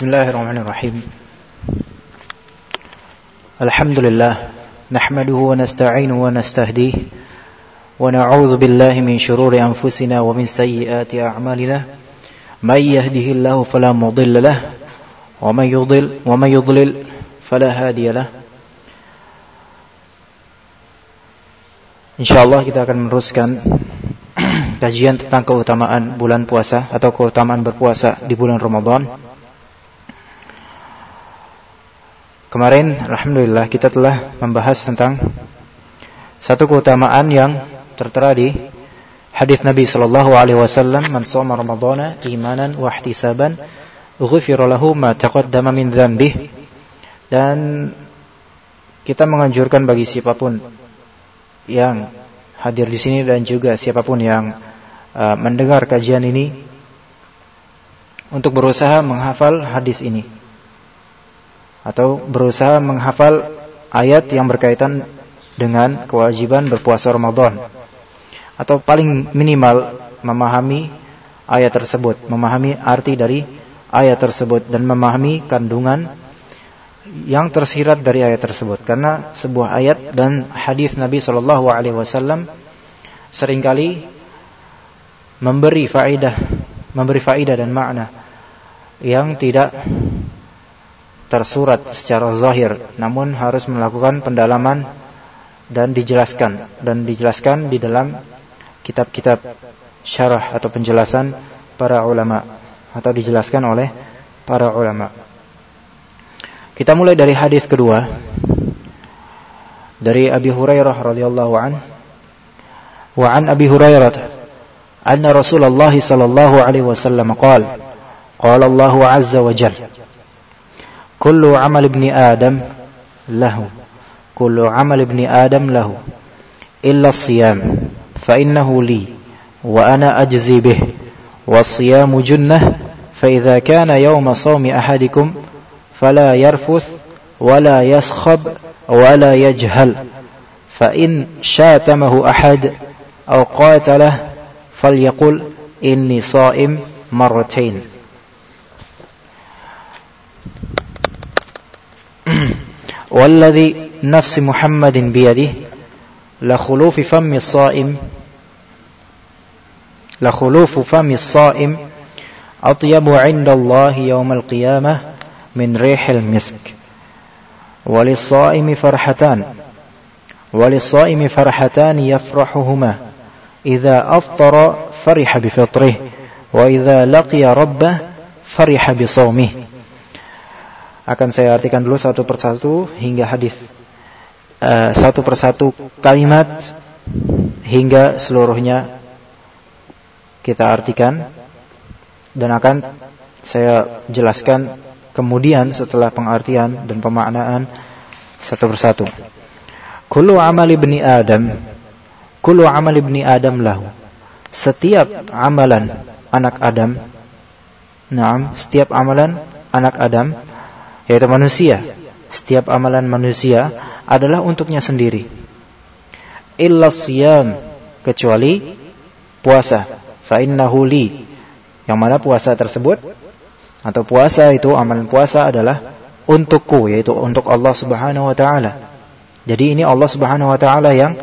بسم الله الرحمن الرحيم الحمد لله نحمده ونستعينه ونستهديه ونعوذ بالله من شرور أنفسنا ومن سيئات أعمالنا من يهده الله فلا مضل له ومن يضل ومن يضلل فلا هادي له Insyaallah kita akan meneruskan kajian tentang keutamaan bulan puasa atau keutamaan berpuasa di bulan Ramadan. Kemarin alhamdulillah kita telah membahas tentang satu keutamaan yang tertera di hadis Nabi sallallahu alaihi wasallam, "Man shoma ramadhana imanan wa ihtisaban, ghufira lahu ma taqaddama min dzanbih." Dan kita menganjurkan bagi siapa pun yang hadir di sini dan juga siapa pun yang uh, mendengar kajian ini untuk berusaha menghafal hadis ini atau berusaha menghafal ayat yang berkaitan dengan kewajiban berpuasa Ramadan. Atau paling minimal memahami ayat tersebut, memahami arti dari ayat tersebut dan memahami kandungan yang tersirat dari ayat tersebut. Karena sebuah ayat dan hadis Nabi Shallallahu alaihi wasallam sering kali memberi faidah memberi faidah dan makna yang tidak tersurat secara zahir namun harus melakukan pendalaman dan dijelaskan dan dijelaskan di dalam kitab-kitab syarah atau penjelasan para ulama atau dijelaskan oleh para ulama kita mulai dari hadis kedua dari Abi Hurairah radhiyallahu an. Wa an Abi Hurairah anna Rasulullah sallallahu alaihi wasallam qala qala azza wa jalla كل عمل ابن آدم له. كل عمل ابن آدم له. إلا الصيام. فإنه لي وأنا أجزي به. والصيام جنة. فإذا كان يوم صوم أحدكم فلا يرفث ولا يسخب ولا يجهل. فإن شاتمه أحد أو قاتله فليقل إني صائم مرتين. والذي نفس محمد بيده لخلوف فم الصائم لخلوف فم الصائم أطيب عند الله يوم القيامة من ريح المسك. وللصائم فرحتان وللصائم فرحتان يفرحهما. إذا أفطر فرح بفطره وإذا لقي ربه فرح بصومه. Akan saya artikan dulu satu persatu hingga hadis uh, satu persatu kalimat hingga seluruhnya kita artikan dan akan saya jelaskan Kemudian setelah pengertian dan pemaknaan satu persatu. Kullu amal ibni Adam Kullu amal ibni Adam lahu. Setiap amalan anak Adam Naam, setiap amalan anak Adam yaitu manusia. Setiap amalan manusia adalah untuknya sendiri. Illa siyam kecuali puasa. Fa innahu li. Yang mana puasa tersebut atau puasa itu amalan puasa adalah untukku yaitu untuk Allah Subhanahu wa taala. Jadi ini Allah Subhanahu wa taala yang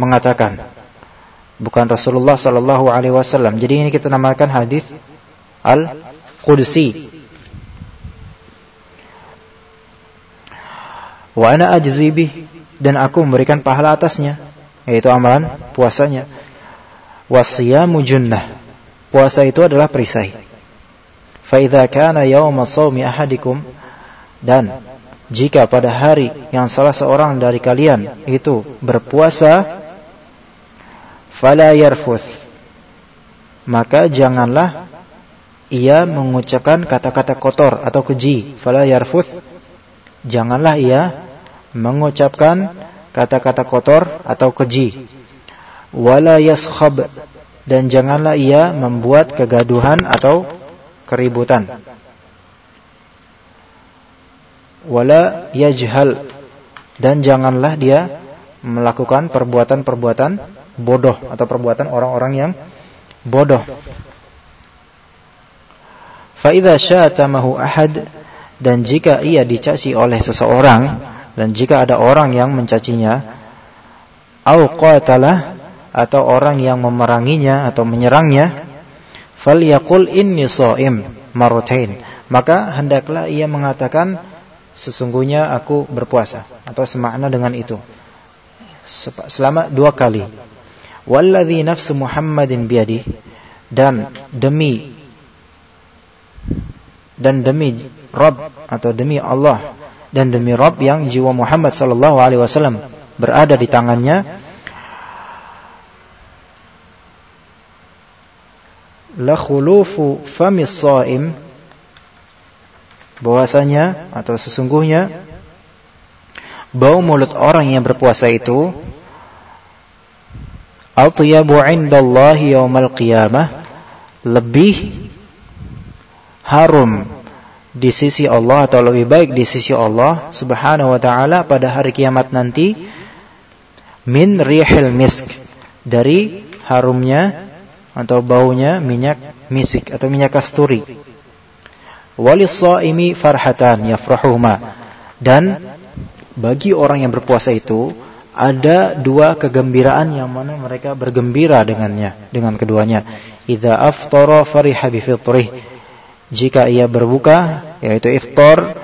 mengatakan bukan Rasulullah sallallahu alaihi wasallam. Jadi ini kita namakan hadis al-qudsi. wa ana ajzi dan aku memberikan pahala atasnya yaitu amalan puasanya. Wasiyamu junnah. Puasa itu adalah perisai. Fa idza kana yauma shaumi ahadikum. Dan jika pada hari yang salah seorang dari kalian itu berpuasa fala yarfuth. Maka janganlah ia mengucapkan kata-kata kotor atau keji fala yarfuth. Janganlah ia mengucapkan kata-kata kotor atau keji wala yaskhab dan janganlah ia membuat kegaduhan atau keributan. Wala yajhal dan janganlah dia melakukan perbuatan-perbuatan bodoh atau perbuatan orang-orang yang bodoh. Fa idza syatamahu ahad dan jika ia dicaci oleh seseorang dan jika ada orang yang mencacinya au qatalah atau orang yang memeranginya atau menyerangnya falyaqul inni shaim marratain maka hendaklah ia mengatakan sesungguhnya aku berpuasa atau semakna dengan itu. Selama dua kali. Walladzi nafsu muhammadin biadi dan demi dan demi Rabb atau demi Allah dan demi Rabb yang jiwa Muhammad sallallahu alaihi wasallam berada di tangannya la khulufu famis shaim bahwasanya atau sesungguhnya bau mulut orang yang berpuasa itu atyabu indallahi yaumal qiyamah lebih harum di sisi Allah atau lebih baik di sisi Allah Subhanahu wa taala pada hari kiamat nanti min rihil misk dari harumnya atau baunya minyak misik atau minyak kasturi. Walisaimi farhatan yafrahuhuma. Dan bagi orang yang berpuasa itu ada dua kegembiraan yang mana mereka bergembira dengannya dengan keduanya. Idza aftara fariha bi fitrih jika ia berbuka yaitu iftar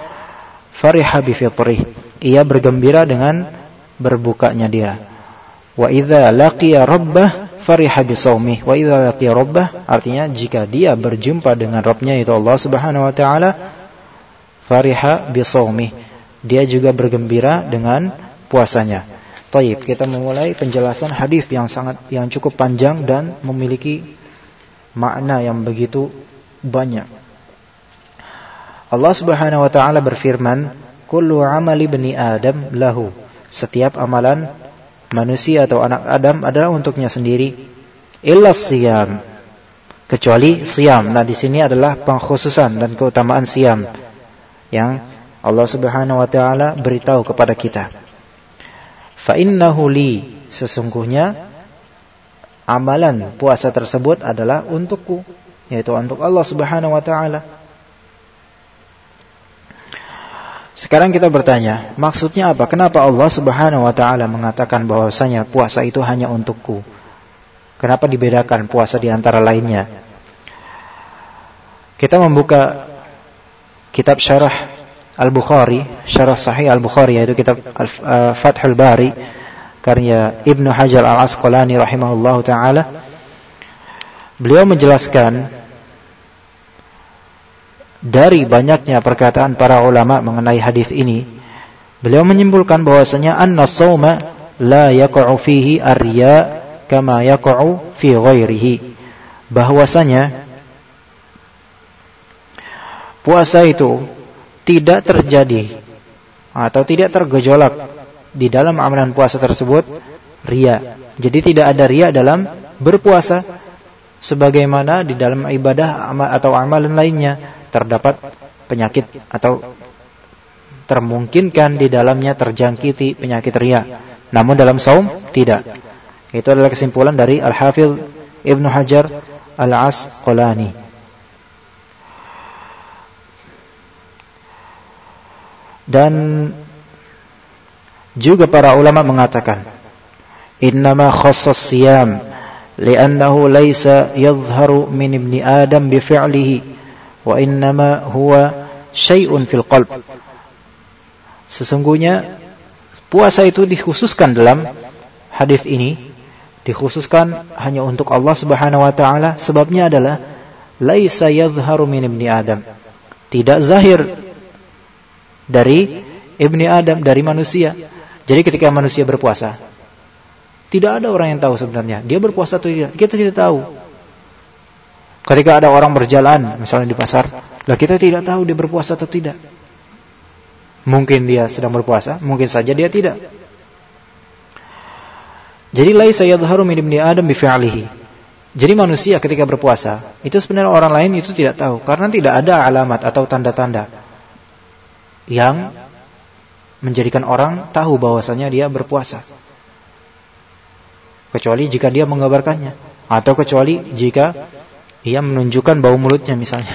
fariha bi fitrih. Ia bergembira dengan berbukanya dia. Wa idza laqiya rabbah fariha bi shaumih. Wa idza laqiya rabbah artinya jika dia berjumpa dengan Rabbnya itu Allah Subhanahu wa taala fariha bi shaumih. Dia juga bergembira dengan puasanya. Taib, kita memulai penjelasan hadis yang sangat yang cukup panjang dan memiliki makna yang begitu banyak. Allah Subhanahu wa taala berfirman, "Kullu amali bani Adam lahu." Setiap amalan manusia atau anak Adam adalah untuknya sendiri. Illa siyam. Kecuali siam. Nah, di sini adalah pengkhususan dan keutamaan siam yang Allah Subhanahu wa taala beritahu kepada kita. Fa innahu li sesungguhnya amalan puasa tersebut adalah untukku, yaitu untuk Allah Subhanahu wa taala. Sekarang kita bertanya, maksudnya apa? Kenapa Allah Subhanahu wa taala mengatakan bahwasanya puasa itu hanya untukku? Kenapa dibedakan puasa di antara lainnya? Kita membuka kitab syarah Al-Bukhari, syarah sahih Al-Bukhari yaitu kitab uh, Fathul Bari karya Ibnu Hajar Al-Asqalani rahimahullahu taala. Beliau menjelaskan dari banyaknya perkataan para ulama mengenai hadis ini, beliau menyimpulkan bahwasanya anna shauma la yaqa'u fihi arya kama yaqa'u fi ghairihi. Bahwasanya puasa itu tidak terjadi atau tidak tergejolak di dalam amalan puasa tersebut ria. Jadi tidak ada ria dalam berpuasa sebagaimana di dalam ibadah atau amalan lainnya terdapat penyakit atau termungkinkan di dalamnya terjangkiti penyakit ria. Namun dalam saum tidak. Itu adalah kesimpulan dari Al-Hafidh Ibnu Hajar Al-Asqalani. Dan juga para ulama mengatakan innama khassas siyam li'annahu laysa yadhharu min ibni adam bifi'lihi wa innama huwa syai'un fil qalb. Sesungguhnya puasa itu dikhususkan dalam hadis ini dikhususkan hanya untuk Allah Subhanahu wa taala sebabnya adalah laisa yadhharu min ibni adam. Tidak zahir dari ibni Adam dari manusia. Jadi ketika manusia berpuasa tidak ada orang yang tahu sebenarnya dia berpuasa atau tidak. Kita tidak tahu. Ketika ada orang berjalan, misalnya di pasar, lah kita tidak tahu dia berpuasa atau tidak. Mungkin dia sedang berpuasa, mungkin saja dia tidak. Jadi laisa yadhharu min ibni Adam bi fi'lihi. Jadi manusia ketika berpuasa, itu sebenarnya orang lain itu tidak tahu karena tidak ada alamat atau tanda-tanda yang menjadikan orang tahu bahwasanya dia berpuasa. Kecuali jika dia mengabarkannya atau kecuali jika ia menunjukkan bau mulutnya misalnya.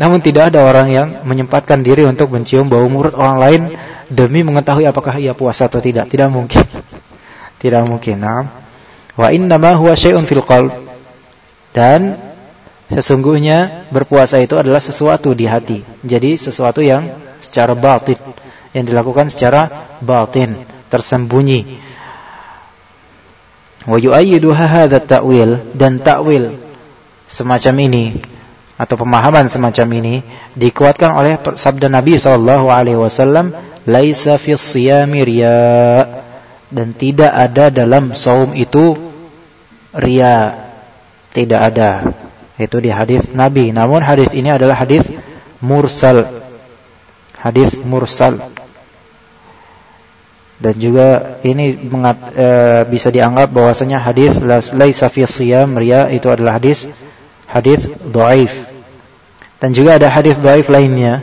Namun tidak ada orang yang menyempatkan diri untuk mencium bau mulut orang lain demi mengetahui apakah ia puasa atau tidak. Tidak mungkin. Tidak mungkin. Nah. Wa innama huwa syai'un fil qalb. Dan sesungguhnya berpuasa itu adalah sesuatu di hati. Jadi sesuatu yang secara batin yang dilakukan secara batin, tersembunyi. Wa yu'ayyidu hadha ta'wil dan ta'wil semacam ini atau pemahaman semacam ini dikuatkan oleh sabda Nabi sallallahu alaihi wasallam laisa fi dan tidak ada dalam saum itu riya. Tidak ada. Itu di hadis Nabi. Namun hadis ini adalah hadis mursal. Hadis mursal dan juga ini mengat, e, bisa dianggap bahwasanya hadis laisa fi siyam riya itu adalah hadis hadis dhaif. Dan juga ada hadis dhaif lainnya.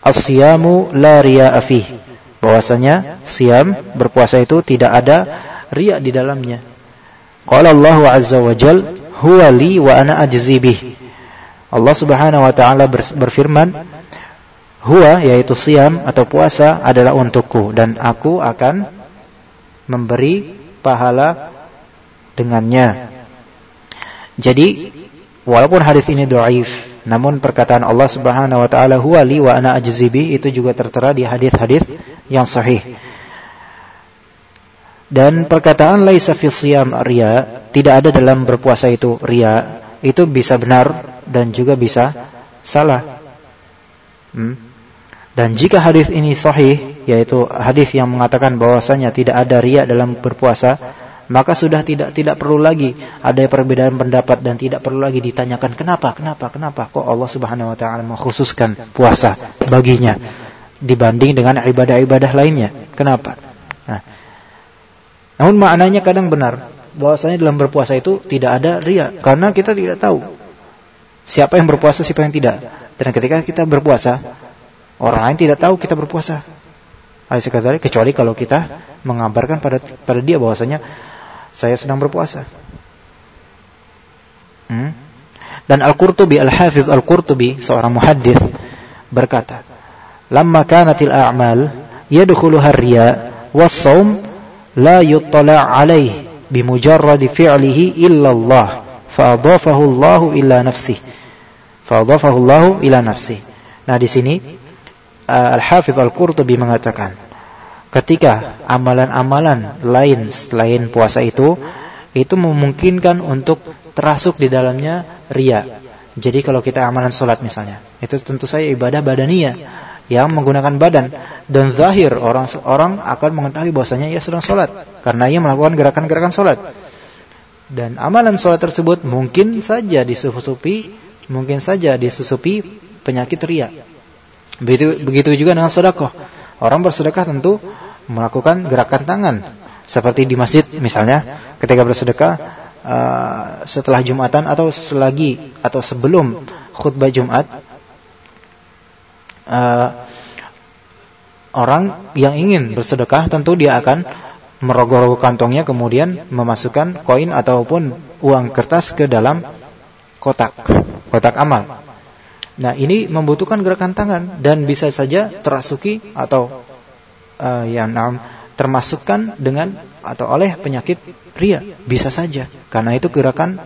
As-siyamu la riya'a. Bahwasanya siam berpuasa itu tidak ada riya di dalamnya. Qala Allah azza wa jal huwa li wa ana ajzi bih. Allah Subhanahu wa taala berfirman, huwa yaitu siam atau puasa adalah untukku dan aku akan memberi pahala dengannya. Jadi walaupun hadis ini dhaif, namun perkataan Allah Subhanahu wa taala huwa li wa ana ajzibi itu juga tertera di hadis-hadis yang sahih. Dan perkataan laisa fi siyam riya tidak ada dalam berpuasa itu riya itu bisa benar dan juga bisa salah. Hmm? Dan jika hadis ini sahih, yaitu hadis yang mengatakan bahwasanya tidak ada riya dalam berpuasa, maka sudah tidak tidak perlu lagi ada perbedaan pendapat dan tidak perlu lagi ditanyakan kenapa kenapa kenapa kok Allah Subhanahu wa taala mengkhususkan puasa baginya dibanding dengan ibadah-ibadah lainnya? Kenapa? Nah, namun maknanya kadang benar bahwasanya dalam berpuasa itu tidak ada ria karena kita tidak tahu siapa yang berpuasa siapa yang tidak. Dan ketika kita berpuasa orang lain tidak tahu kita berpuasa kecuali kalau kita mengabarkan pada pada dia bahwasanya saya sedang berpuasa. Hmm? Dan Al-Qurtubi, Al-Hafiz Al-Qurtubi, seorang muhaddis berkata, "Lamma kanatil a'mal yadkhuluha ar-riya was-shaum la yuttala' alayhi bimujarrad fi'lihi illa Allah, fa'adafahu Allah ila nafsihi." Fa'adafahu Allah ila nafsihi. Nah, di sini uh, Al-Hafiz Al-Qurtubi mengatakan, ketika amalan-amalan lain selain puasa itu itu memungkinkan untuk terasuk di dalamnya ria. Jadi kalau kita amalan sholat misalnya, itu tentu saja ibadah badaniyah yang menggunakan badan dan zahir orang orang akan mengetahui bahwasanya ia sedang sholat karena ia melakukan gerakan-gerakan sholat. Dan amalan sholat tersebut mungkin saja disusupi, mungkin saja disusupi penyakit ria. Begitu, begitu juga dengan sodakoh. Orang bersedekah tentu melakukan gerakan tangan seperti di masjid misalnya ketika bersedekah uh, setelah Jumatan atau selagi atau sebelum khutbah Jumat uh, orang yang ingin bersedekah tentu dia akan merogoh-rogoh kantongnya kemudian memasukkan koin ataupun uang kertas ke dalam kotak kotak amal Nah ini membutuhkan gerakan tangan dan bisa saja terasuki atau uh, yang nam termasukkan dengan atau oleh penyakit ria bisa saja karena itu gerakan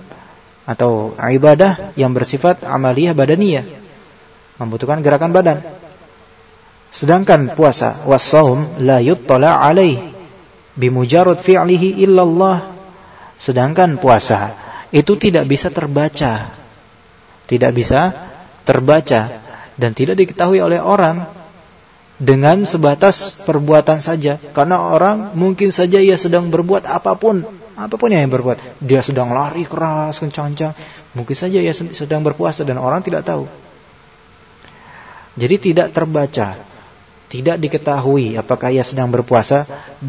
atau ibadah yang bersifat amaliyah badaniyah membutuhkan gerakan badan. Sedangkan puasa wasaum la yuttala alaih bimujarrad fi'lihi illallah. Sedangkan puasa itu tidak bisa terbaca. Tidak bisa terbaca dan tidak diketahui oleh orang dengan sebatas perbuatan saja. Karena orang mungkin saja ia sedang berbuat apa pun apa pun yang ia berbuat. Dia sedang lari keras kencang-kencang. Mungkin saja ia sedang berpuasa dan orang tidak tahu. Jadi tidak terbaca tidak diketahui apakah ia sedang berpuasa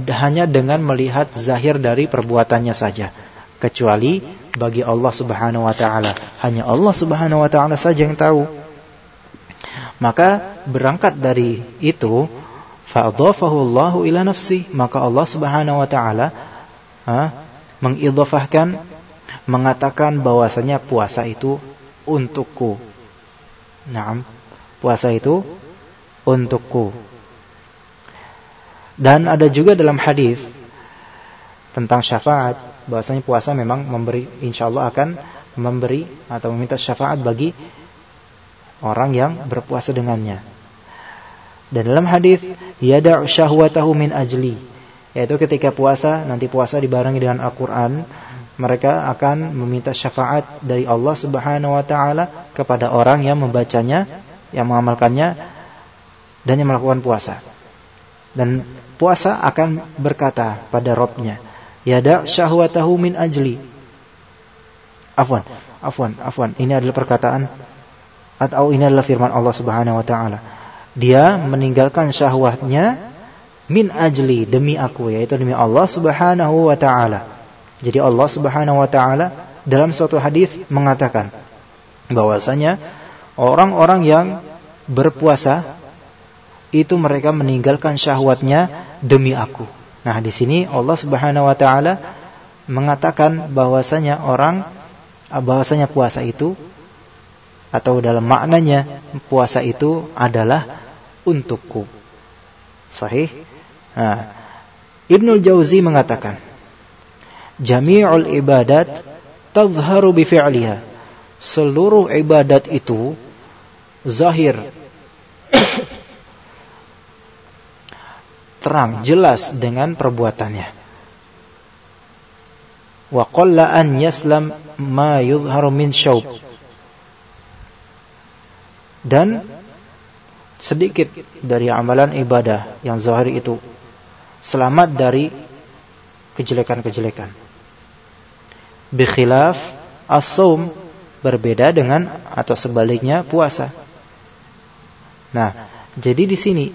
hanya dengan melihat zahir dari perbuatannya saja. Kecuali bagi Allah Subhanahu wa taala. Hanya Allah Subhanahu wa taala saja yang tahu. Maka berangkat dari itu fa'adhafahu Allahu ila nafsi, maka Allah Subhanahu wa taala mengidhafahkan mengatakan bahwasanya puasa itu untukku. Naam, puasa itu untukku. Dan ada juga dalam hadis tentang syafaat bahwasanya puasa memang memberi insyaallah akan memberi atau meminta syafaat bagi orang yang berpuasa dengannya. Dan dalam hadis yada'u syahwatahu min ajli yaitu ketika puasa nanti puasa dibarengi dengan Al-Qur'an mereka akan meminta syafaat dari Allah Subhanahu wa taala kepada orang yang membacanya, yang mengamalkannya dan yang melakukan puasa. Dan puasa akan berkata pada Robnya, Yada syahwatahu min ajli. Afwan, afwan, afwan. Ini adalah perkataan atau ini adalah firman Allah Subhanahu wa taala. Dia meninggalkan syahwatnya min ajli demi aku yaitu demi Allah Subhanahu wa taala. Jadi Allah Subhanahu wa taala dalam suatu hadis mengatakan bahwasanya orang-orang yang berpuasa itu mereka meninggalkan syahwatnya demi aku. Nah, di sini Allah Subhanahu wa taala mengatakan bahwasanya orang bahwasanya puasa itu atau dalam maknanya puasa itu adalah untukku. Sahih? Nah, Ibnul Jauzi mengatakan jami'ul ibadat tazharu bi fi'liha. Seluruh ibadat itu zahir terang jelas dengan perbuatannya. Wa qalla an yaslam ma yuzharu min syaub. Dan sedikit dari amalan ibadah yang zahir itu selamat dari kejelekan-kejelekan bikhilaf as-saum berbeda dengan atau sebaliknya puasa. Nah, jadi di sini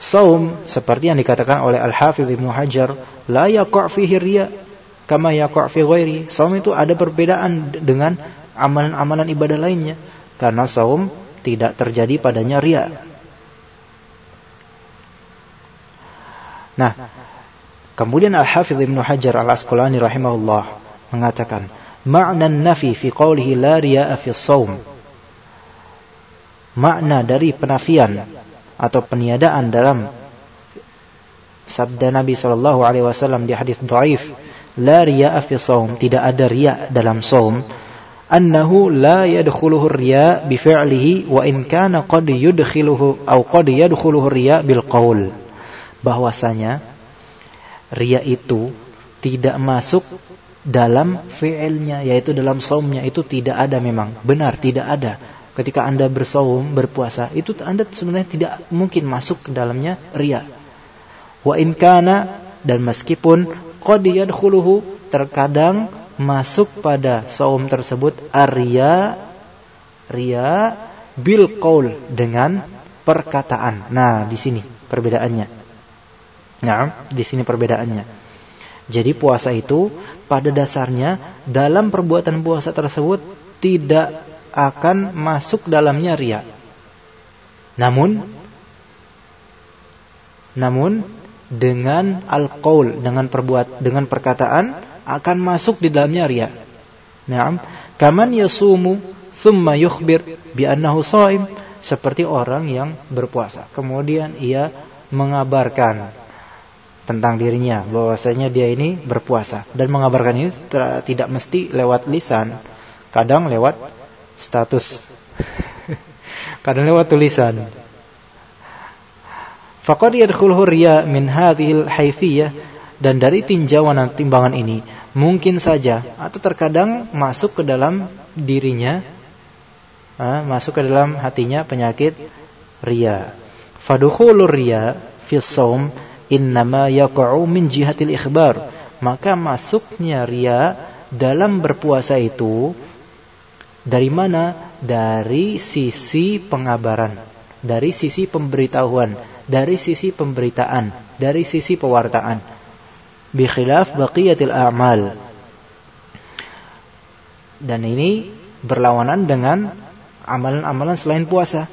saum seperti yang dikatakan oleh Al-Hafidz Ibnu Hajar, la yaqa' fihi riya kama yaqa' fi ghairi. Saum itu ada perbedaan dengan amalan-amalan ibadah lainnya karena saum tidak terjadi padanya riya. Nah, Kemudian Al-Hafidh Ibn Hajar Al-Asqalani rahimahullah mengatakan, makna nafi fi qawlihi la riya'a fi saum. Makna dari penafian atau peniadaan dalam sabda Nabi sallallahu alaihi wasallam di hadis dhaif, la riya'a fi saum, tidak ada riya dalam saum. Annahu la yadkhuluhu riya bi fi'lihi wa in kana qad yudkhiluhu atau qad yadkhuluhu riya bil qaul. Bahwasanya ria itu tidak masuk dalam fi'ilnya yaitu dalam saumnya itu tidak ada memang benar tidak ada ketika anda bersaum berpuasa itu anda sebenarnya tidak mungkin masuk ke dalamnya ria. Wa in kana dan meskipun qad yadkhuluhu terkadang masuk pada saum tersebut arya ria bil qaul dengan perkataan. Nah di sini perbedaannya. Nah, di sini perbedaannya. Jadi puasa itu pada dasarnya dalam perbuatan puasa tersebut tidak akan masuk dalamnya ria. Namun namun dengan al-qaul dengan perbuat dengan perkataan akan masuk di dalamnya ria. Naam, kaman yasumu thumma yukhbir bi annahu shaim. Seperti orang yang berpuasa. Kemudian ia mengabarkan tentang dirinya bahwasanya dia ini berpuasa. Dan mengabarkan ini tidak mesti lewat lisan. Kadang lewat status. Kadang lewat tulisan. Faqad yadkhuluhu riya min hadhil hayfiyah dan dari tinjauan dan timbangan ini mungkin saja atau terkadang masuk ke dalam dirinya masuk ke dalam hatinya penyakit ria fadukhulur riya fi shaum innama yaqa'u min jihatil ikhbar. Maka masuknya ria dalam berpuasa itu dari mana? Dari sisi pengabaran. Dari sisi pemberitahuan. Dari sisi pemberitaan. Dari sisi pewartaan. Bi khilaf baqiyatil a'mal. Dan ini berlawanan dengan amalan-amalan selain puasa.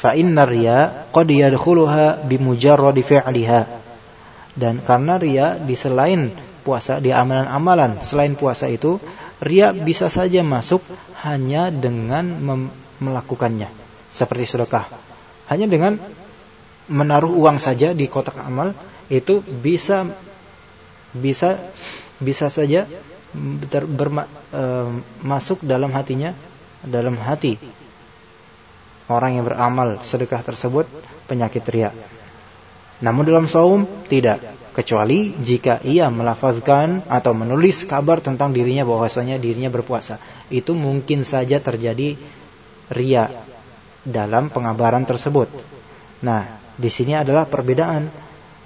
Fa inna riya qad yadkhuluha bi mujarradi fi'liha. Dan karena ria di selain puasa, di amalan-amalan selain puasa itu Ria bisa saja masuk hanya dengan melakukannya. Seperti sedekah. Hanya dengan menaruh uang saja di kotak amal itu bisa bisa bisa saja ter, berma, e, masuk dalam hatinya dalam hati orang yang beramal sedekah tersebut penyakit ria. Namun dalam saum tidak kecuali jika ia melafazkan atau menulis kabar tentang dirinya bahwasanya dirinya berpuasa. Itu mungkin saja terjadi ria dalam pengabaran tersebut. Nah, di sini adalah perbedaan.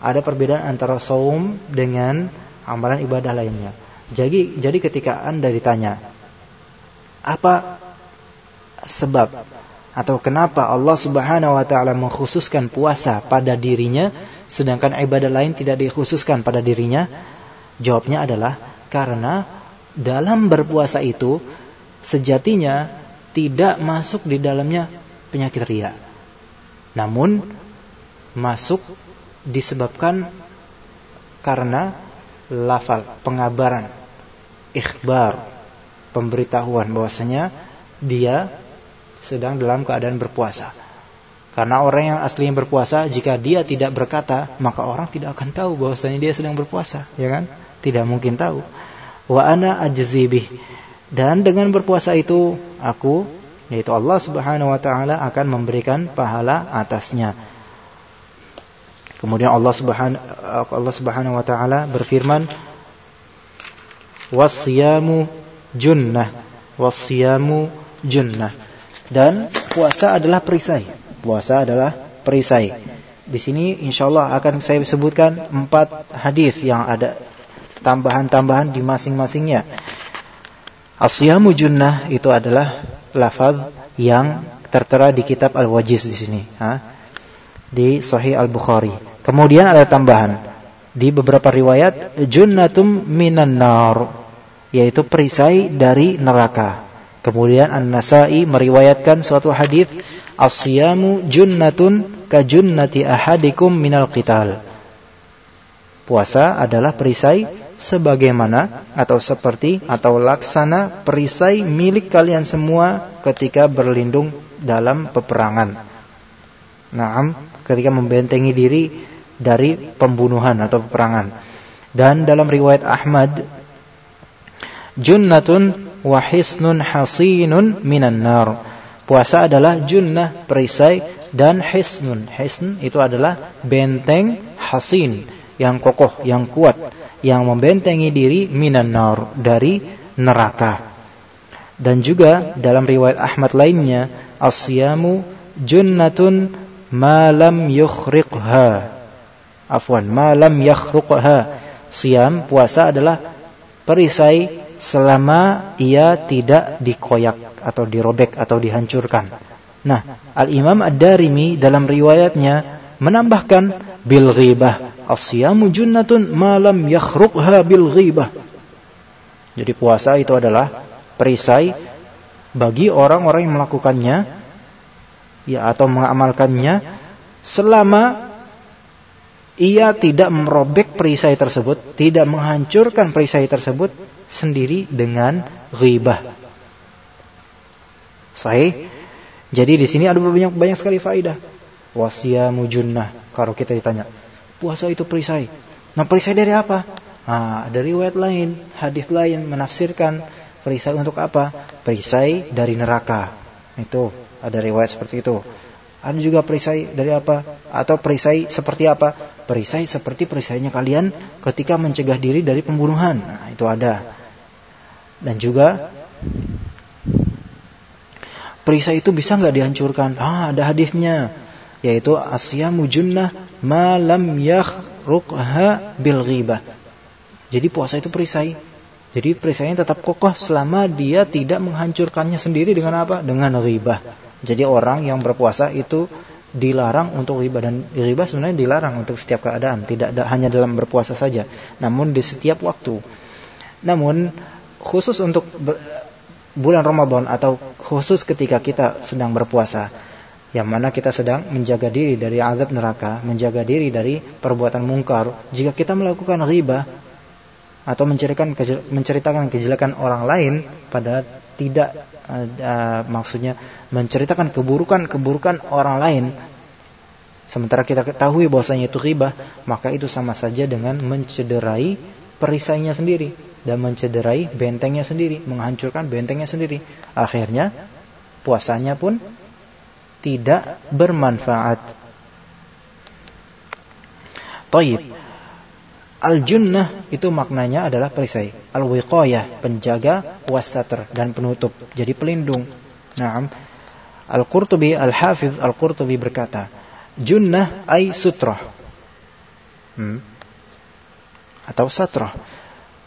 Ada perbedaan antara saum dengan amalan ibadah lainnya. Jadi jadi ketika Anda ditanya apa sebab atau kenapa Allah Subhanahu wa taala mengkhususkan puasa pada dirinya sedangkan ibadah lain tidak dikhususkan pada dirinya? Jawabnya adalah karena dalam berpuasa itu sejatinya tidak masuk di dalamnya penyakit ria. Namun masuk disebabkan karena lafal, pengabaran, ikhbar, pemberitahuan bahwasanya dia sedang dalam keadaan berpuasa. Karena orang yang aslinya berpuasa jika dia tidak berkata, maka orang tidak akan tahu bahwasanya dia sedang berpuasa, ya kan? Tidak mungkin tahu. Wa ana ajzibih. Dan dengan berpuasa itu aku yaitu Allah Subhanahu wa taala akan memberikan pahala atasnya. Kemudian Allah Subhanahu Allah Subhanahu wa taala berfirman Wasyamu junnah wasyamu junnah dan puasa adalah perisai. Puasa adalah perisai. Di sini insyaallah akan saya sebutkan empat hadis yang ada tambahan-tambahan di masing-masingnya. Asyamu junnah itu adalah lafaz yang tertera di kitab Al-Wajiz di sini, ha? di Sahih Al-Bukhari. Kemudian ada tambahan di beberapa riwayat junnatum minan nar, yaitu perisai dari neraka. Kemudian An-Nasai meriwayatkan suatu hadis As-siyamu junnatun ka junnati ahadikum minal qital. Puasa adalah perisai sebagaimana atau seperti atau laksana perisai milik kalian semua ketika berlindung dalam peperangan. Naam, ketika membentengi diri dari pembunuhan atau peperangan. Dan dalam riwayat Ahmad, junnatun wa hisnun hasinun minan nar. Puasa adalah junnah perisai dan hisnun. Hisn itu adalah benteng hasin yang kokoh, yang kuat, yang membentengi diri minan nar dari neraka. Dan juga dalam riwayat Ahmad lainnya, asyamu junnatun ma lam yukhriqha. Afwan, ma lam yakhruqha. Siam puasa adalah perisai selama ia tidak dikoyak atau dirobek atau dihancurkan. Nah, Al-Imam Ad-Darimi dalam riwayatnya menambahkan bil ghibah. Asyamu junnatun malam yakhruqha bil ghibah. Jadi puasa itu adalah perisai bagi orang-orang yang melakukannya ya atau mengamalkannya selama ia tidak merobek perisai tersebut, tidak menghancurkan perisai tersebut sendiri dengan ghibah. Sahih? Jadi di sini ada banyak banyak sekali faidah. Wasiyamu junnah. Kalau kita ditanya, puasa itu perisai. Nah, perisai dari apa? Nah, dari riwayat lain, hadis lain menafsirkan perisai untuk apa? Perisai dari neraka. Itu ada riwayat seperti itu. Ada juga perisai dari apa? Atau perisai seperti apa? Perisai seperti perisainya kalian ketika mencegah diri dari pembunuhan. Nah, itu ada. Dan juga perisai itu bisa nggak dihancurkan? Ah, ada hadisnya yaitu asyamu junnah ma lam yakhruqha bil ghibah. Jadi puasa itu perisai. Jadi perisainya tetap kokoh selama dia tidak menghancurkannya sendiri dengan apa? Dengan ghibah. Jadi orang yang berpuasa itu dilarang untuk ghibah dan ghibah sebenarnya dilarang untuk setiap keadaan, tidak hanya dalam berpuasa saja, namun di setiap waktu. Namun khusus untuk bulan Ramadan atau khusus ketika kita sedang berpuasa yang mana kita sedang menjaga diri dari azab neraka, menjaga diri dari perbuatan mungkar. Jika kita melakukan ghibah, atau menceritakan menceritakan kejelekan orang lain pada tidak uh, uh, maksudnya menceritakan keburukan-keburukan orang lain. Sementara kita ketahui bahwasanya itu ghibah maka itu sama saja dengan mencederai perisainya sendiri dan mencederai bentengnya sendiri menghancurkan bentengnya sendiri. Akhirnya puasanya pun tidak bermanfaat. Taib Al-junnah itu maknanya adalah perisai. Al-wiqayah, penjaga, wasatr dan penutup. Jadi pelindung. Naam. Al-Qurtubi, Al-Hafidh Al-Qurtubi berkata, junnah ay sutrah. Hmm. Atau satrah.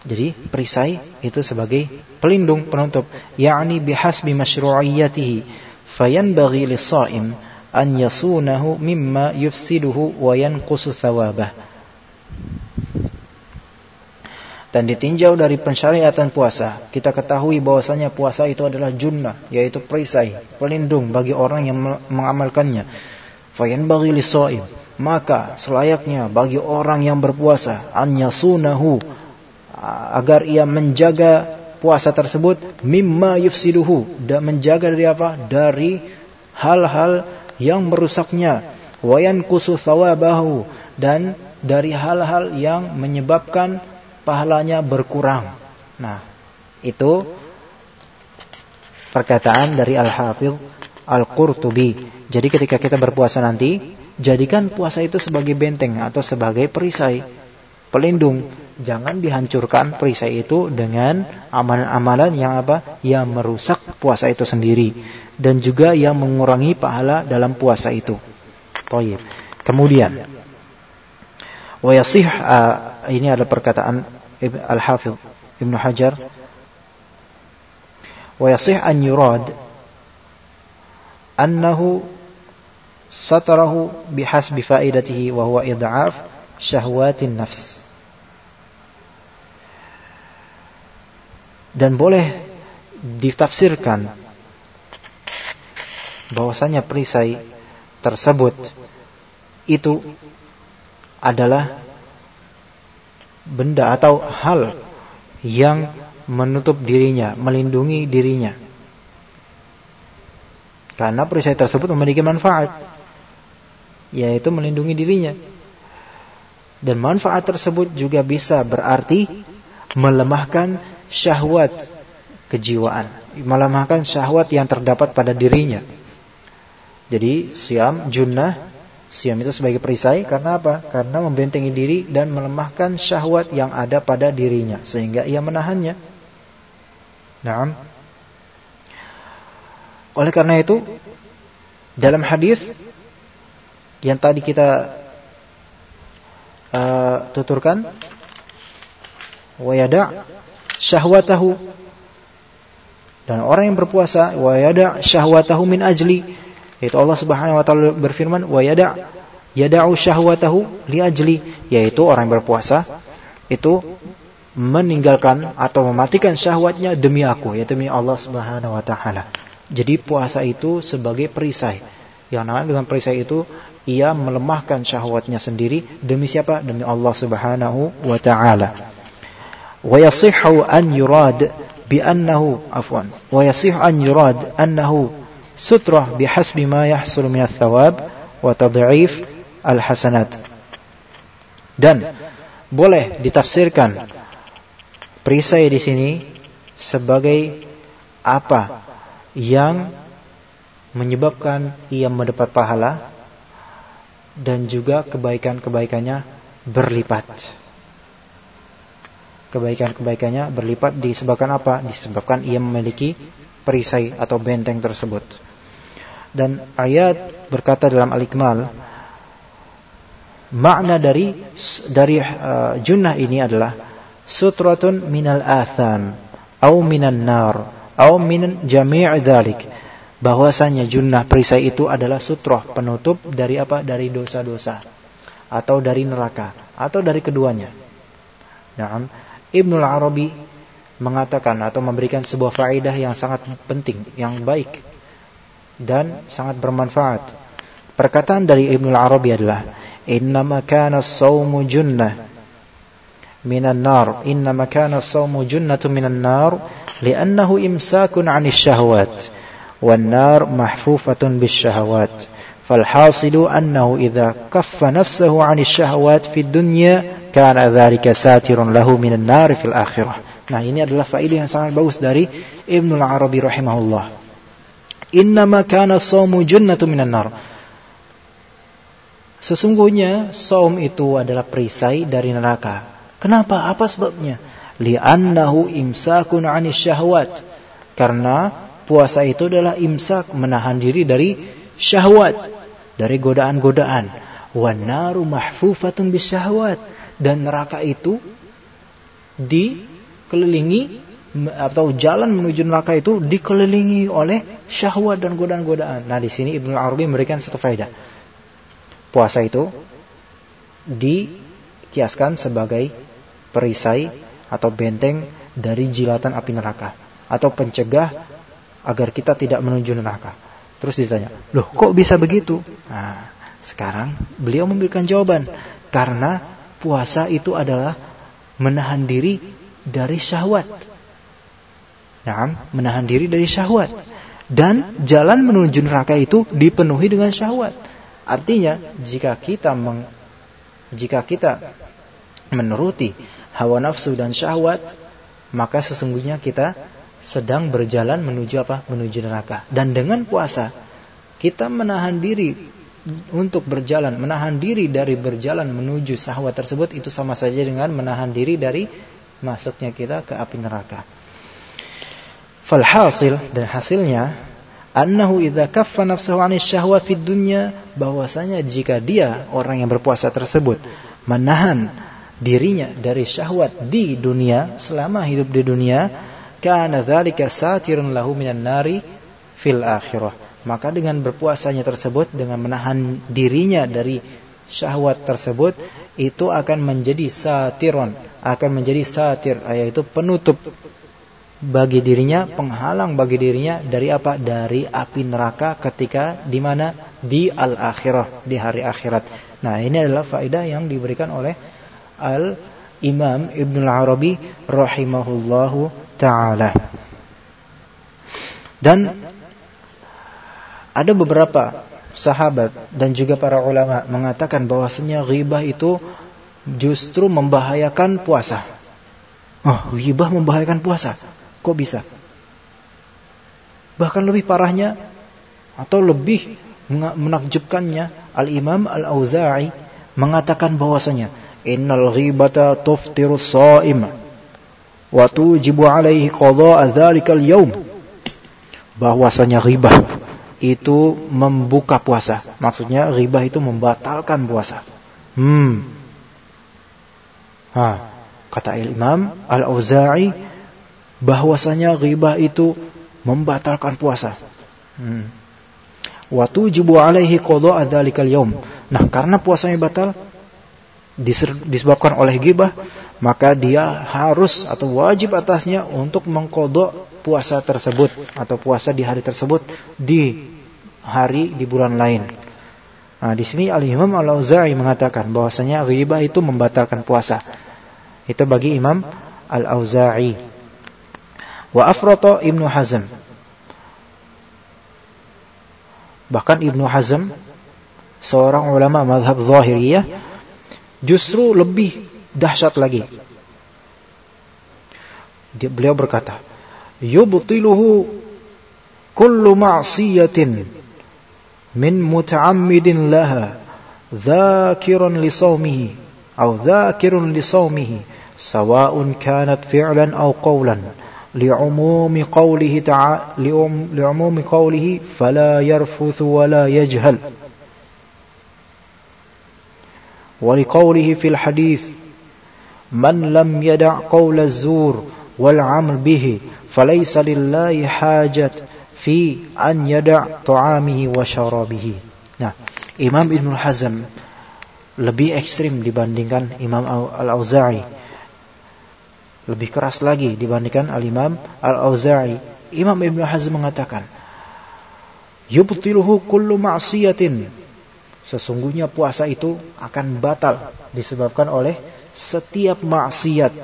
Jadi perisai itu sebagai pelindung penutup. Ya'ni bihasbi masyru'iyyatihi. Fayanbaghi lis-sa'im an yasunahu mimma yufsiduhu wa yanqusu thawabah dan ditinjau dari pensyariatan puasa, kita ketahui bahwasanya puasa itu adalah junnah, yaitu perisai, pelindung bagi orang yang mengamalkannya. Fayan bagi lisoim, maka selayaknya bagi orang yang berpuasa an yasunahu agar ia menjaga puasa tersebut mimma yufsiduhu dan menjaga dari apa? Dari hal-hal yang merusaknya. Wayan thawabahu dan dari hal-hal yang menyebabkan pahalanya berkurang. Nah, itu perkataan dari Al-Hafidh Al-Qurtubi. Jadi ketika kita berpuasa nanti, jadikan puasa itu sebagai benteng atau sebagai perisai, pelindung. Jangan dihancurkan perisai itu dengan amalan-amalan yang apa? Yang merusak puasa itu sendiri dan juga yang mengurangi pahala dalam puasa itu. Toyib. Kemudian, Wa yasih uh, ini adalah perkataan Al-Hafiz Ibn Hajar. Wa yasih an yurad annahu satarahu bihasbi faidatihi wa huwa id'af syahwatin nafs. Dan boleh ditafsirkan bahwasanya perisai tersebut itu adalah benda atau hal yang menutup dirinya, melindungi dirinya. Karena perisai tersebut memiliki manfaat, yaitu melindungi dirinya. Dan manfaat tersebut juga bisa berarti melemahkan syahwat kejiwaan, melemahkan syahwat yang terdapat pada dirinya. Jadi siam junnah Siam itu sebagai perisai karena apa? Karena membentengi diri dan melemahkan syahwat yang ada pada dirinya sehingga ia menahannya. Naam. Oleh karena itu dalam hadis yang tadi kita uh, tuturkan wa yada syahwatahu dan orang yang berpuasa wa yada syahwatahu min ajli yaitu Allah Subhanahu wa taala berfirman, "Wa yada' yada'u syahwatahu li ajli," yaitu orang yang berpuasa itu meninggalkan atau mematikan syahwatnya demi aku, yaitu demi Allah Subhanahu wa taala. Jadi puasa itu sebagai perisai. Yang namanya dengan perisai itu ia melemahkan syahwatnya sendiri demi siapa? Demi Allah Subhanahu wa taala. Wa yasihhu an yurad bi annahu afwan. Wa yasihhu an yurad annahu sutrah bihasbi ma yahsul min thawab wa tad'if al-hasanat. Dan boleh ditafsirkan perisai di sini sebagai apa yang menyebabkan ia mendapat pahala dan juga kebaikan-kebaikannya berlipat. Kebaikan-kebaikannya berlipat disebabkan apa? Disebabkan ia memiliki perisai atau benteng tersebut. Dan ayat berkata dalam Al-Ikmal makna dari dari uh, junnah ini adalah sutratun minal atham au minan nar au min jami' dzalik. Bahwasanya junnah perisai itu adalah sutroh penutup dari apa? Dari dosa-dosa atau dari neraka atau dari keduanya. Nah, Ibnul Arabi mengatakan atau memberikan sebuah faedah yang sangat penting, yang baik dan sangat bermanfaat. Perkataan dari Ibnu Arabi adalah innama kana as-sawmu junnah minan nar. Innama kana as-sawmu junnatun minan nar li'annahu imsakun 'anil syahwat. Wan nar mahfufatun bis syahawat. فالحاصل أنه إذا كف نفسه عن الشهوات في الدنيا كان ذلك ساتر له من النار في الآخرة Nah ini adalah faedah yang sangat bagus dari Ibnu Arabi rahimahullah. Innama kana saumu junnatu minan nar. Sesungguhnya saum itu adalah perisai dari neraka. Kenapa? Apa sebabnya? Li'annahu imsakun 'anis syahwat. Karena puasa itu adalah imsak menahan diri dari syahwat, dari godaan-godaan. Wan naru mahfufatun bisyahwat dan neraka itu dikelilingi atau jalan menuju neraka itu dikelilingi oleh syahwat dan godaan-godaan. Nah, di sini Ibnu Arabi memberikan satu faedah. Puasa itu dikiaskan sebagai perisai atau benteng dari jilatan api neraka atau pencegah agar kita tidak menuju neraka. Terus ditanya, "Loh, kok bisa begitu?" Nah, sekarang beliau memberikan jawaban, karena puasa itu adalah menahan diri dari syahwat. Nah, menahan diri dari syahwat. Dan jalan menuju neraka itu dipenuhi dengan syahwat. Artinya, jika kita meng, jika kita menuruti hawa nafsu dan syahwat, maka sesungguhnya kita sedang berjalan menuju apa? Menuju neraka. Dan dengan puasa, kita menahan diri untuk berjalan, menahan diri dari berjalan menuju sahwat tersebut itu sama saja dengan menahan diri dari masuknya kita ke api neraka. Falhasil dan hasilnya annahu idza kaffa nafsahu 'anil syahwa fid dunya bahwasanya jika dia orang yang berpuasa tersebut menahan dirinya dari syahwat di dunia selama hidup di dunia kana dzalika satirun lahu minan nari fil akhirah. Maka dengan berpuasanya tersebut dengan menahan dirinya dari syahwat tersebut itu akan menjadi satiron akan menjadi satir yaitu penutup bagi dirinya penghalang bagi dirinya dari apa dari api neraka ketika di mana di al akhirah di hari akhirat nah ini adalah faedah yang diberikan oleh al Imam Ibnu Arabi rahimahullahu taala dan ada beberapa sahabat dan juga para ulama mengatakan bahwasanya ghibah itu justru membahayakan puasa. Oh, ghibah membahayakan puasa. Kok bisa? Bahkan lebih parahnya atau lebih menakjubkannya Al-Imam Al-Auza'i mengatakan bahwasanya innal ghibata tuftiru shaim wa tujibu alaihi qada'a yaum bahwasanya ghibah itu membuka puasa. Maksudnya ribah itu membatalkan puasa. Hmm. Ha, kata Imam Al-Auza'i bahwasanya ribah itu membatalkan puasa. Hmm. Wa tujibu alaihi qada'a dzalikal yaum. Nah, karena puasanya batal disebabkan oleh ghibah, maka dia harus atau wajib atasnya untuk mengkodok puasa tersebut atau puasa di hari tersebut di hari di bulan lain. Nah, di sini Al Imam Al Auza'i mengatakan bahwasanya ghibah itu membatalkan puasa. Itu bagi Imam Al Auza'i. Wa afrata Ibnu Hazm. Bahkan Ibnu Hazm seorang ulama mazhab Zahiriyah justru lebih dahsyat lagi. Dia, beliau berkata, yubtiluhu kullu ma'siyatin min muta'ammidin laha dhakiran li sawmihi aw dhakirun li sawmihi sawa'un kanat fi'lan aw qawlan لعموم قوله ta'ala لعموم قوله fala yarfuthu ولا يجهل. ولقوله في الحديث fil لم man lam yada' والعمل به فليس لله 'amal bihi أن يدع hajat fi an yada' nah Imam Ibn Hazm lebih ekstrim dibandingkan Imam Al-Auza'i. Lebih keras lagi dibandingkan Al-Imam Al-Auza'i. Imam Ibnu Hazm mengatakan, "Yubtiluhu kullu ma'siyatin." Sesungguhnya puasa itu akan batal disebabkan oleh setiap maksiat.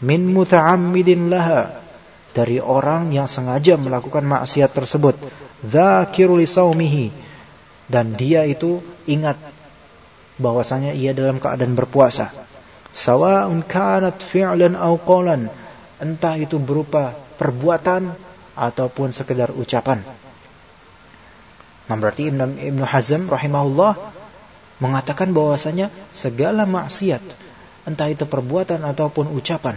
Min muta'ammidin laha. Dari orang yang sengaja melakukan maksiat tersebut. Dzakirul saumihi dan dia itu ingat bahwasanya ia dalam keadaan berpuasa sawa'un kanat fi'lan aw qawlan entah itu berupa perbuatan ataupun sekedar ucapan nah berarti Ibnu Hazm rahimahullah mengatakan bahwasanya segala maksiat entah itu perbuatan ataupun ucapan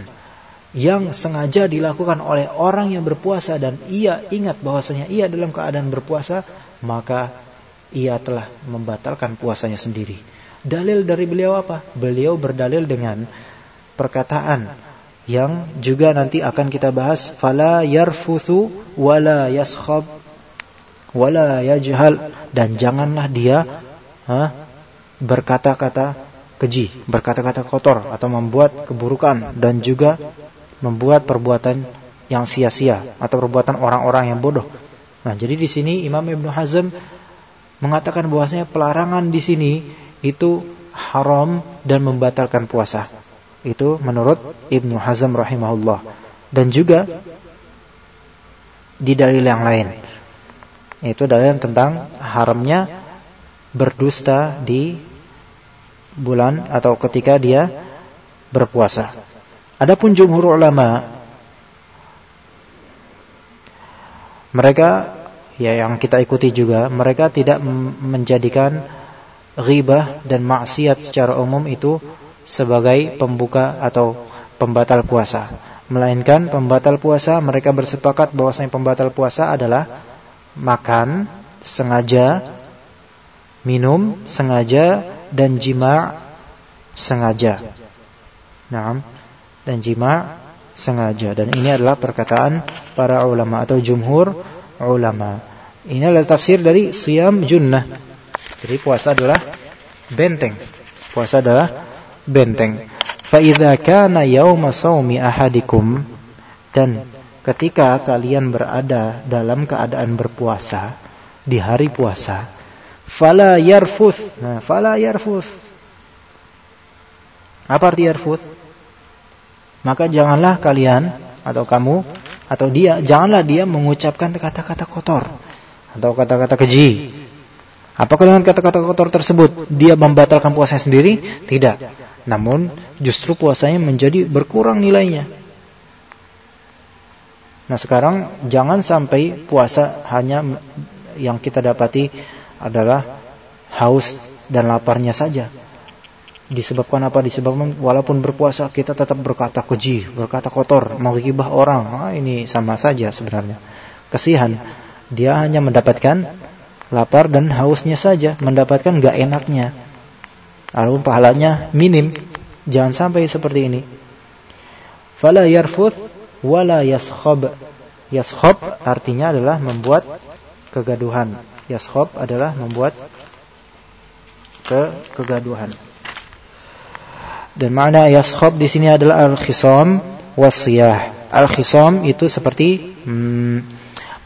yang sengaja dilakukan oleh orang yang berpuasa dan ia ingat bahwasanya ia dalam keadaan berpuasa, maka ia telah membatalkan puasanya sendiri. Dalil dari beliau apa? Beliau berdalil dengan perkataan yang juga nanti akan kita bahas fala yarfuthu wala yaskhab wala yajhal dan janganlah dia berkata-kata keji, berkata-kata kotor atau membuat keburukan dan juga membuat perbuatan yang sia-sia atau perbuatan orang-orang yang bodoh. Nah, jadi di sini Imam Ibnu Hazm mengatakan bahwasanya pelarangan di sini itu haram dan membatalkan puasa. Itu menurut Ibnu Hazm rahimahullah. Dan juga di dalil yang lain. Itu dalil tentang haramnya berdusta di bulan atau ketika dia berpuasa. Adapun jumhur ulama mereka ya yang kita ikuti juga mereka tidak menjadikan ghibah dan maksiat secara umum itu sebagai pembuka atau pembatal puasa. Melainkan pembatal puasa mereka bersepakat bahwasanya pembatal puasa adalah makan sengaja, minum sengaja dan jima sengaja. Nah, dan jima sengaja dan ini adalah perkataan para ulama atau jumhur ulama. Ini adalah tafsir dari siam junnah. Jadi puasa adalah benteng. Puasa adalah benteng. Fa idza kana yauma shaumi ahadikum dan ketika kalian berada dalam keadaan berpuasa di hari puasa fala yarfuth. Nah, fala yarfuth. Apa arti yarfuth? maka janganlah kalian atau kamu atau dia janganlah dia mengucapkan kata-kata kotor atau kata-kata keji. Apakah dengan kata-kata kotor tersebut dia membatalkan puasanya sendiri? Tidak. Namun justru puasanya menjadi berkurang nilainya. Nah sekarang jangan sampai puasa hanya yang kita dapati adalah haus dan laparnya saja. Disebabkan apa? Disebabkan walaupun berpuasa kita tetap berkata keji, berkata kotor, menghibah orang. Ah, ini sama saja sebenarnya. Kesihan. Dia hanya mendapatkan lapar dan hausnya saja, mendapatkan gak enaknya. Lalu pahalanya minim. Jangan sampai seperti ini. Fala yarfuth wala yaskhab. Yaskhab artinya adalah membuat kegaduhan. Yaskhab adalah membuat ke kegaduhan. Dan makna yaskhab di sini adalah al-khisam wasiyah. Al-khisam itu seperti hmm,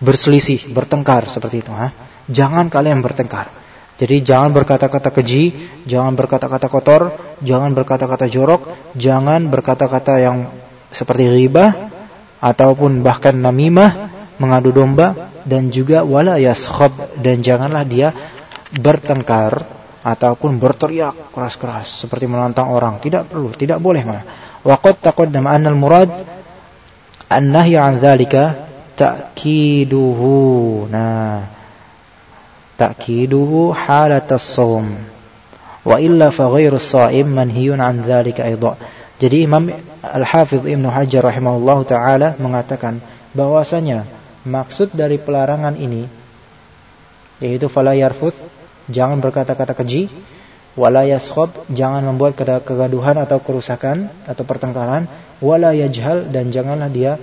berselisih, bertengkar seperti itu. Ha? Jangan kalian bertengkar. Jadi jangan berkata-kata keji, jangan berkata-kata kotor, jangan berkata-kata jorok, jangan berkata-kata yang seperti riba ataupun bahkan namimah, mengadu domba dan juga wala yaskhab dan janganlah dia bertengkar ataupun berteriak keras-keras seperti menantang orang. Tidak perlu, tidak boleh malah. Waqad taqaddama anna al-murad an-nahy 'an dzalika ta'kiduhu. Nah, ta'kiduhu halat as-shaum. Wa illa fa ghairu as-sha'im manhiyun 'an. Jadi Imam Al-Hafidh Ibnu Hajar rahimahullahu taala mengatakan bahwasanya maksud dari pelarangan ini yaitu fala yarfuth jangan berkata-kata keji, wala yaskhab, jangan membuat kegaduhan atau kerusakan atau pertengkaran, wala yajhal dan janganlah dia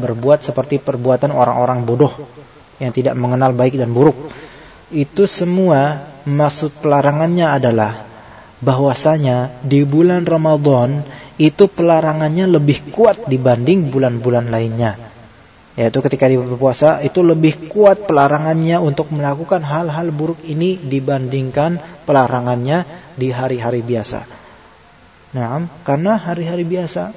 berbuat seperti perbuatan orang-orang bodoh yang tidak mengenal baik dan buruk. Itu semua maksud pelarangannya adalah bahwasanya di bulan Ramadan itu pelarangannya lebih kuat dibanding bulan-bulan lainnya yaitu ketika dia berpuasa itu lebih kuat pelarangannya untuk melakukan hal-hal buruk ini dibandingkan pelarangannya di hari-hari biasa. Nah, karena hari-hari biasa.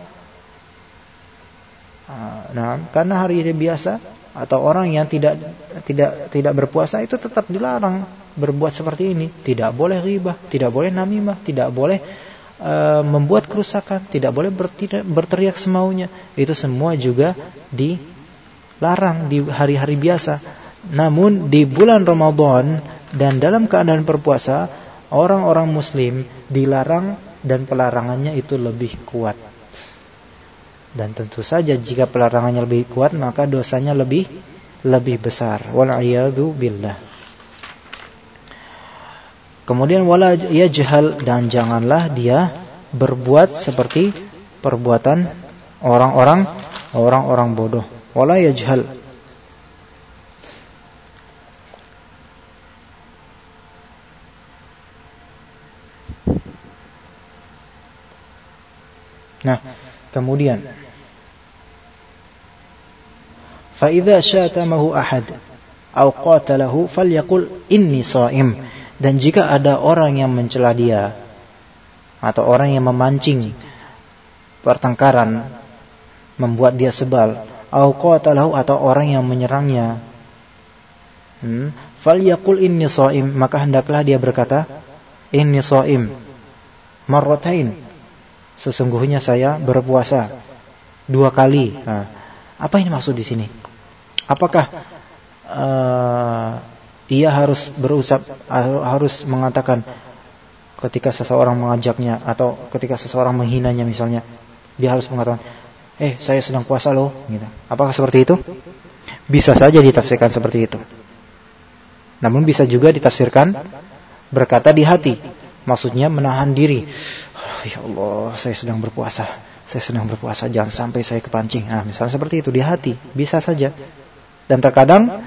Nah, karena hari-hari biasa atau orang yang tidak tidak tidak berpuasa itu tetap dilarang berbuat seperti ini. Tidak boleh ribah, tidak boleh namimah, tidak boleh uh, membuat kerusakan, tidak boleh berteriak semaunya. Itu semua juga dilarang di hari-hari biasa. Namun di bulan Ramadan dan dalam keadaan berpuasa, orang-orang muslim dilarang dan pelarangannya itu lebih kuat. Dan tentu saja jika pelarangannya lebih kuat maka dosanya lebih lebih besar. Wal billah. Kemudian wala yajhal dan janganlah dia berbuat seperti perbuatan orang-orang orang-orang bodoh. Wala yajhal Nah, kemudian fa idza syatamahu ahad au qatalahu falyaqul inni shaim. Dan jika ada orang yang mencela dia atau orang yang memancing pertengkaran membuat dia sebal au qatalahu atau orang yang menyerangnya hmm, falyaqul inni shaim maka hendaklah dia berkata inni shaim marratain sesungguhnya saya berpuasa dua kali. Nah, apa ini maksud di sini? Apakah uh, ia harus berucap harus mengatakan ketika seseorang mengajaknya atau ketika seseorang menghinanya misalnya dia harus mengatakan eh saya sedang puasa loh gitu. Apakah seperti itu? Bisa saja ditafsirkan seperti itu. Namun bisa juga ditafsirkan berkata di hati. Maksudnya menahan diri ya Allah, saya sedang berpuasa. Saya sedang berpuasa, jangan sampai saya kepancing. Nah, misalnya seperti itu di hati, bisa saja. Dan terkadang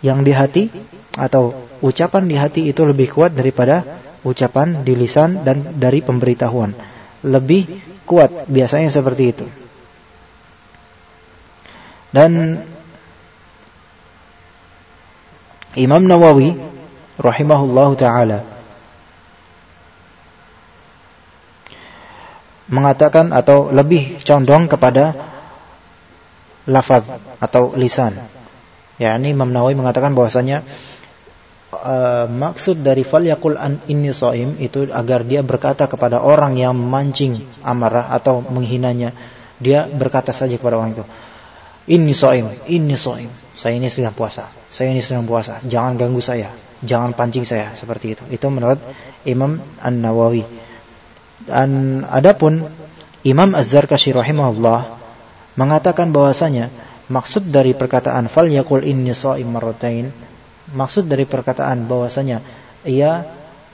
yang di hati atau ucapan di hati itu lebih kuat daripada ucapan di lisan dan dari pemberitahuan. Lebih kuat biasanya seperti itu. Dan Imam Nawawi rahimahullahu taala mengatakan atau lebih condong kepada lafaz atau lisan. Ya, ini Imam Nawawi mengatakan bahwasanya uh, maksud dari falyaqul an inni shaim itu agar dia berkata kepada orang yang memancing amarah atau menghinanya, dia berkata saja kepada orang itu, "Inni shaim, inni shaim." Saya ini sedang puasa. Saya ini sedang puasa. Jangan ganggu saya. Jangan pancing saya seperti itu. Itu menurut Imam An-Nawawi. Dan adapun Imam Az-Zarkashi rahimahullah mengatakan bahwasanya maksud dari perkataan fal yaqul inni shaim marratain maksud dari perkataan bahwasanya ia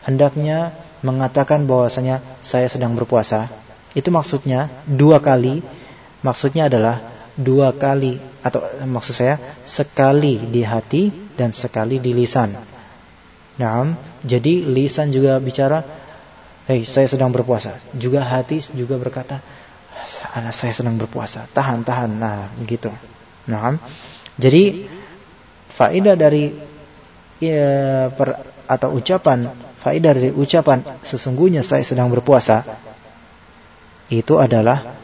hendaknya mengatakan bahwasanya saya sedang berpuasa itu maksudnya dua kali maksudnya adalah dua kali atau maksud saya sekali di hati dan sekali di lisan. Nah, jadi lisan juga bicara Hei, saya sedang berpuasa. Juga hati juga berkata, anak saya sedang berpuasa. Tahan, tahan. Nah, gitu. Nah, jadi faedah dari ya, per, atau ucapan, faedah dari ucapan sesungguhnya saya sedang berpuasa itu adalah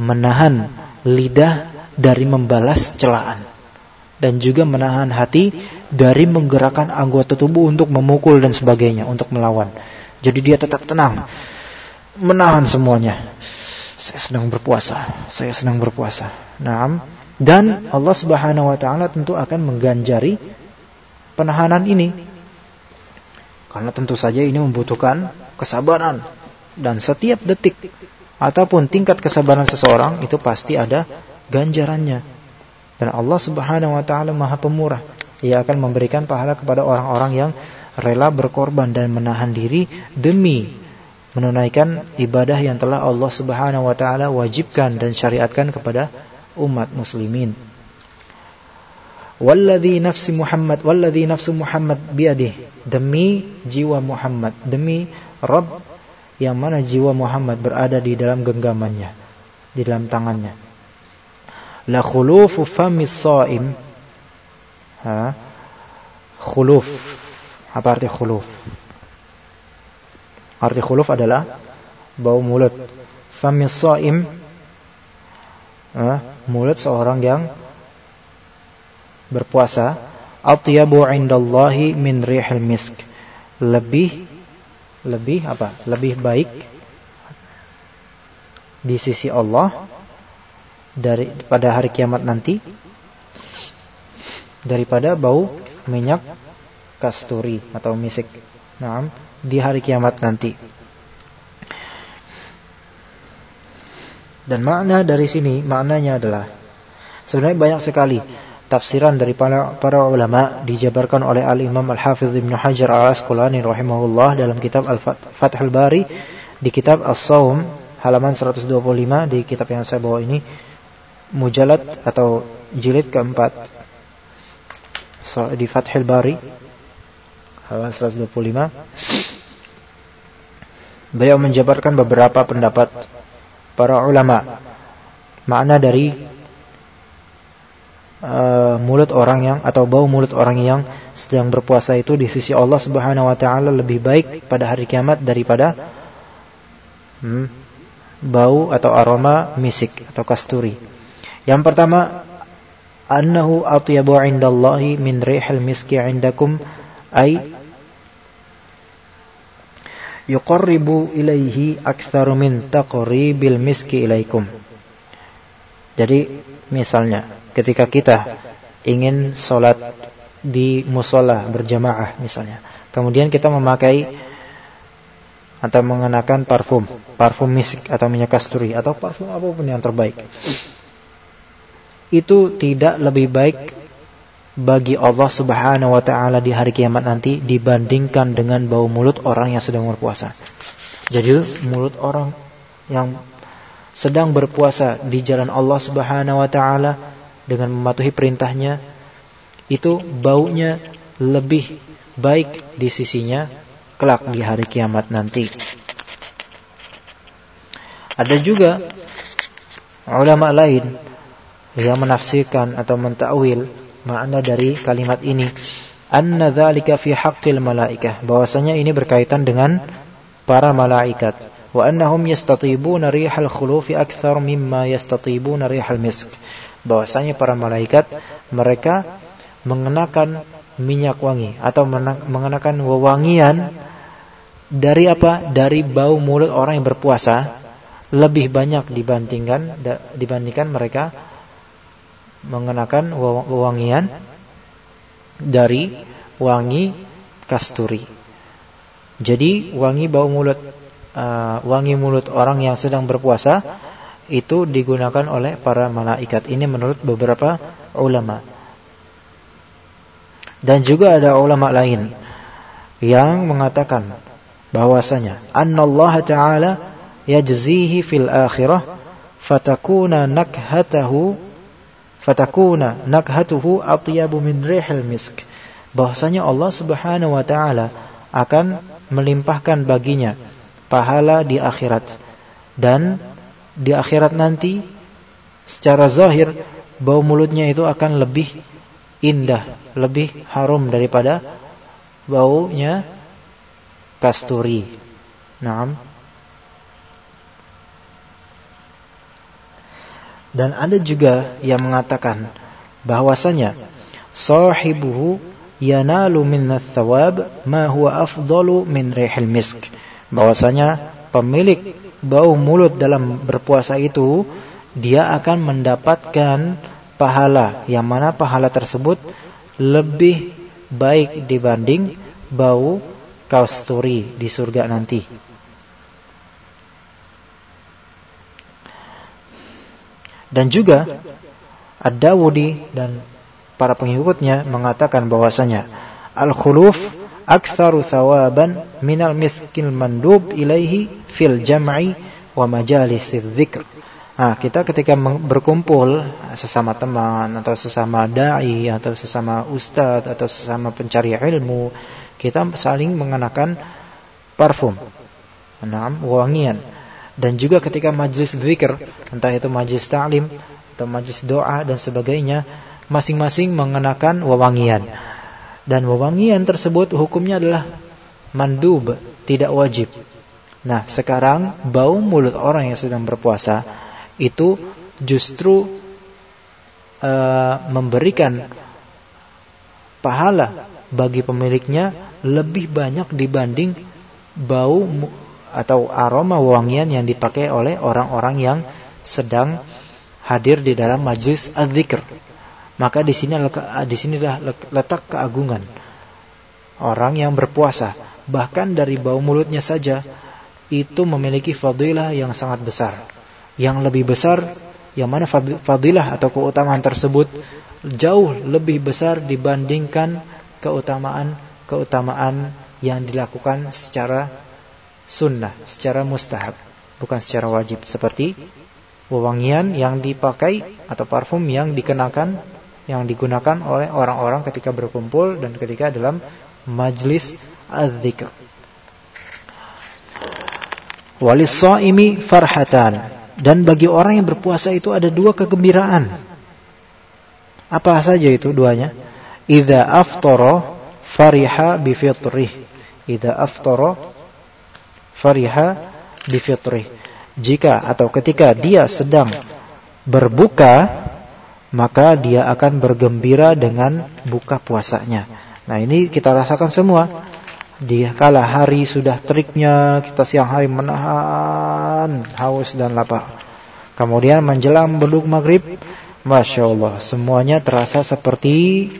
menahan lidah dari membalas celaan dan juga menahan hati dari menggerakkan anggota tubuh untuk memukul dan sebagainya, untuk melawan. Jadi dia tetap tenang. Menahan semuanya. Saya sedang berpuasa. Saya sedang berpuasa. Naam. Dan Allah Subhanahu wa taala tentu akan mengganjari penahanan ini. Karena tentu saja ini membutuhkan kesabaran dan setiap detik ataupun tingkat kesabaran seseorang itu pasti ada ganjarannya. Dan Allah Subhanahu wa taala Maha Pemurah. Ia akan memberikan pahala kepada orang-orang yang rela berkorban dan menahan diri demi menunaikan ibadah yang telah Allah Subhanahu wa taala wajibkan dan syariatkan kepada umat muslimin. Walladzi nafsi Muhammad walladzi nafsu Muhammad biadih demi jiwa Muhammad demi Rabb yang mana jiwa Muhammad berada di dalam genggamannya di dalam tangannya. La khulufu famis shaim ha? Khuluf apa arti khuluf? Arti khuluf adalah bau mulut. Famis shaim eh, mulut seorang yang berpuasa atyabu indallahi min rihil misk. Lebih lebih apa? Lebih baik di sisi Allah dari pada hari kiamat nanti daripada bau minyak kasturi atau misik. Nah, di hari kiamat nanti. Dan makna dari sini maknanya adalah sebenarnya banyak sekali tafsiran dari para, para ulama dijabarkan oleh Al Imam Al Hafiz Ibnu Hajar Al Asqalani rahimahullah dalam kitab Al Fathul Bari di kitab As-Saum halaman 125 di kitab yang saya bawa ini mujalad atau jilid keempat so, di Fathul Bari halaman 125 beliau menjabarkan beberapa pendapat para ulama makna dari uh, mulut orang yang atau bau mulut orang yang sedang berpuasa itu di sisi Allah Subhanahu wa taala lebih baik pada hari kiamat daripada hmm, bau atau aroma misik atau kasturi. Yang pertama annahu atyabu 'indallahi min rihil miski 'indakum ay yuqarribu ilaihi aktsaru min taqribil miski ilaikum. Jadi misalnya ketika kita ingin sholat di musola berjamaah misalnya, kemudian kita memakai atau mengenakan parfum, parfum misik atau minyak kasturi atau parfum apa pun yang terbaik. Itu tidak lebih baik bagi Allah Subhanahu wa taala di hari kiamat nanti dibandingkan dengan bau mulut orang yang sedang berpuasa. Jadi mulut orang yang sedang berpuasa di jalan Allah Subhanahu wa taala dengan mematuhi perintahnya itu baunya lebih baik di sisinya kelak di hari kiamat nanti. Ada juga ulama lain yang menafsirkan atau mentakwil makna dari kalimat ini. Anna dzalika fi haqqil malaikah. Bahwasanya ini berkaitan dengan para malaikat. Wa annahum yastatibuna rihal khulufi akthar mimma yastatibuna rihal misk. Bahwasanya para malaikat mereka mengenakan minyak wangi atau mengenakan wewangian dari apa? Dari bau mulut orang yang berpuasa lebih banyak dibandingkan dibandingkan mereka mengenakan wewangian dari wangi kasturi. Jadi wangi bau mulut uh, wangi mulut orang yang sedang berpuasa itu digunakan oleh para malaikat. Ini menurut beberapa ulama. Dan juga ada ulama lain yang mengatakan bahwasanya annallaha ta'ala yajzihi fil akhirah fatakuna nakhatahu fatakuna nakhatuhu atyabu min rihil misk bahwasanya Allah Subhanahu wa taala akan melimpahkan baginya pahala di akhirat dan di akhirat nanti secara zahir bau mulutnya itu akan lebih indah, lebih harum daripada baunya kasturi. Naam. Dan ada juga yang mengatakan bahwasanya sahibuhu yanalu min thawab ma huwa afdalu min rihil misk. Bahwasanya pemilik bau mulut dalam berpuasa itu dia akan mendapatkan pahala yang mana pahala tersebut lebih baik dibanding bau kasturi di surga nanti. Dan juga Ad-Dawudi dan para pengikutnya mengatakan bahwasanya al-khuluf aktsaru thawaban minal miskil mandub ilaihi fil jam'i wa majalisidz dzikr. Nah, kita ketika berkumpul sesama teman atau sesama dai atau sesama ustadz atau sesama pencari ilmu, kita saling mengenakan parfum. Enam wangian dan juga ketika majlis zikir, entah itu majlis ta'lim atau majlis doa dan sebagainya, masing-masing mengenakan wewangian. Dan wewangian tersebut hukumnya adalah mandub, tidak wajib. Nah, sekarang bau mulut orang yang sedang berpuasa itu justru uh, memberikan pahala bagi pemiliknya lebih banyak dibanding bau atau aroma wangian yang dipakai oleh orang-orang yang sedang hadir di dalam majlis adzikr. Maka di sini di sinilah letak keagungan orang yang berpuasa. Bahkan dari bau mulutnya saja itu memiliki fadilah yang sangat besar. Yang lebih besar, yang mana fadilah atau keutamaan tersebut jauh lebih besar dibandingkan keutamaan-keutamaan yang dilakukan secara sunnah, secara mustahab, bukan secara wajib. Seperti wewangian yang dipakai atau parfum yang dikenakan, yang digunakan oleh orang-orang ketika berkumpul dan ketika dalam majlis az-zikr. Walis-shaimi farhatan. Dan bagi orang yang berpuasa itu ada dua kegembiraan. Apa saja itu duanya? Idza aftara fariha bi fitrih. Idza aftara fariha bi fitrih. Jika atau ketika dia sedang berbuka, maka dia akan bergembira dengan buka puasanya. Nah, ini kita rasakan semua dia kala hari sudah teriknya kita siang hari menahan haus dan lapar. Kemudian menjelang beduk maghrib, masya Allah semuanya terasa seperti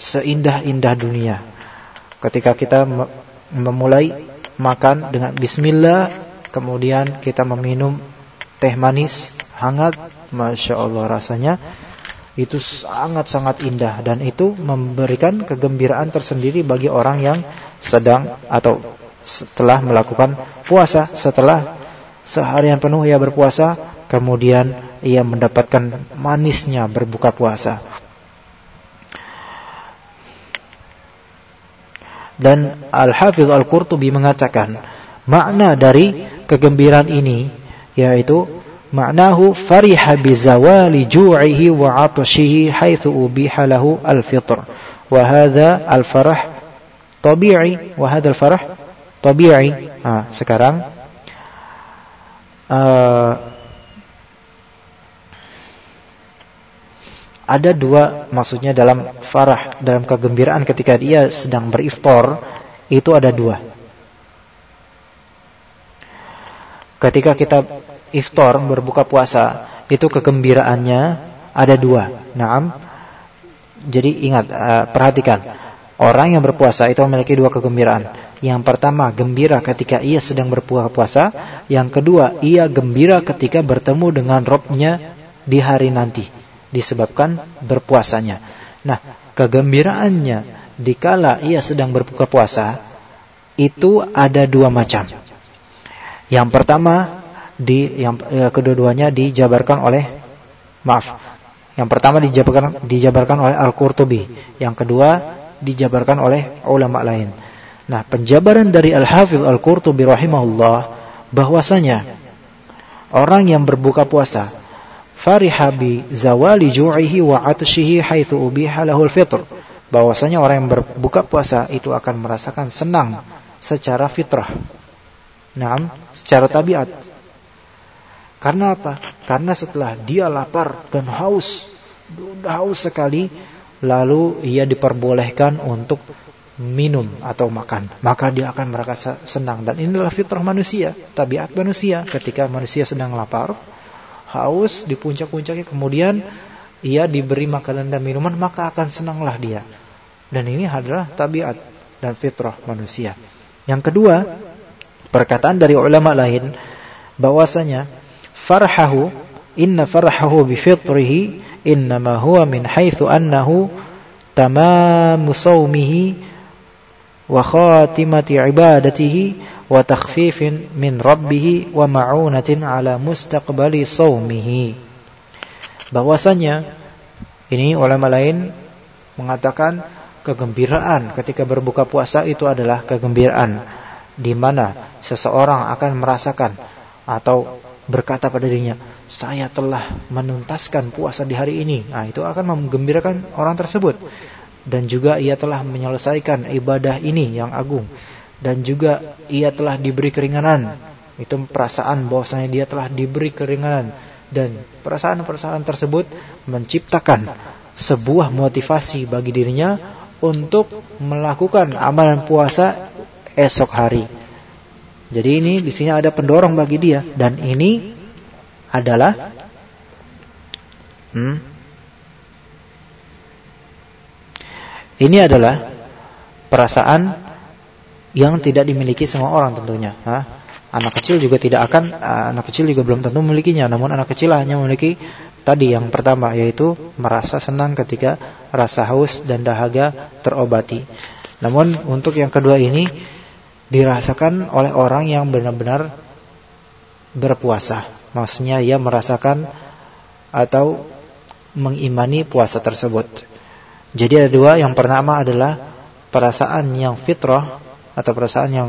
seindah-indah dunia. Ketika kita memulai makan dengan Bismillah, kemudian kita meminum teh manis hangat, masya Allah rasanya itu sangat-sangat indah. Dan itu memberikan kegembiraan tersendiri bagi orang yang sedang atau setelah melakukan puasa. Setelah seharian penuh ia berpuasa kemudian ia mendapatkan manisnya berbuka puasa dan Al-Hafidh Al-Qurtubi mengatakan makna dari kegembiraan ini yaitu Ma'nahu fariha bizawali ju'ihi wa 'atashihi haitsu ubiha lahu al-fitr. Wa hadha al-farah tabi'i wa hadha al-farah tabi'i. Ah, sekarang uh, ada dua maksudnya dalam farah, dalam kegembiraan ketika dia sedang beriftar itu ada dua. Ketika kita iftar berbuka puasa itu kegembiraannya ada dua. Naam. Jadi ingat uh, perhatikan. Orang yang berpuasa itu memiliki dua kegembiraan. Yang pertama gembira ketika ia sedang berbuka puasa, yang kedua ia gembira ketika bertemu dengan Robnya di hari nanti disebabkan berpuasanya. Nah, kegembiraannya dikala ia sedang berbuka puasa itu ada dua macam. Yang pertama di yang ya, kedua-duanya dijabarkan oleh maaf. Yang pertama dijabarkan dijabarkan oleh Al-Qurtubi, yang kedua dijabarkan oleh ulama lain. Nah, penjabaran dari Al-Hafidz Al-Qurtubi rahimahullah bahwasanya orang yang berbuka puasa fariha bi zawali ju'ihi wa atshihi haitsu ubiha lahul fitr. Bahwasanya orang yang berbuka puasa itu akan merasakan senang secara fitrah. Naam, secara tabiat karena apa? Karena setelah dia lapar dan haus, haus sekali, lalu ia diperbolehkan untuk minum atau makan. Maka dia akan merasa senang. Dan inilah fitrah manusia, tabiat manusia. Ketika manusia sedang lapar, haus, di puncak-puncaknya, kemudian ia diberi makanan dan minuman, maka akan senanglah dia. Dan ini adalah tabiat dan fitrah manusia. Yang kedua, perkataan dari ulama lain bahwasanya farhahu inna farhahu bi fitrihi innama huwa min haitsu annahu tamamu sawmihi wa khatimati ibadatihi wa takhfifin min ala mustaqbali sawmihi bahwasanya ini ulama lain mengatakan kegembiraan ketika berbuka puasa itu adalah kegembiraan di mana seseorang akan merasakan atau berkata pada dirinya, saya telah menuntaskan puasa di hari ini. Nah, itu akan menggembirakan orang tersebut. Dan juga ia telah menyelesaikan ibadah ini yang agung. Dan juga ia telah diberi keringanan. Itu perasaan bahwasanya dia telah diberi keringanan dan perasaan-perasaan tersebut menciptakan sebuah motivasi bagi dirinya untuk melakukan amalan puasa esok hari. Jadi ini di sini ada pendorong bagi dia dan ini adalah hmm, ini adalah perasaan yang tidak dimiliki semua orang tentunya. Ha? Anak kecil juga tidak akan, anak kecil juga belum tentu memilikinya. Namun anak kecil hanya memiliki tadi yang pertama yaitu merasa senang ketika rasa haus dan dahaga terobati. Namun untuk yang kedua ini dirasakan oleh orang yang benar-benar berpuasa. Maksudnya ia merasakan atau mengimani puasa tersebut. Jadi ada dua, yang pertama adalah perasaan yang fitrah atau perasaan yang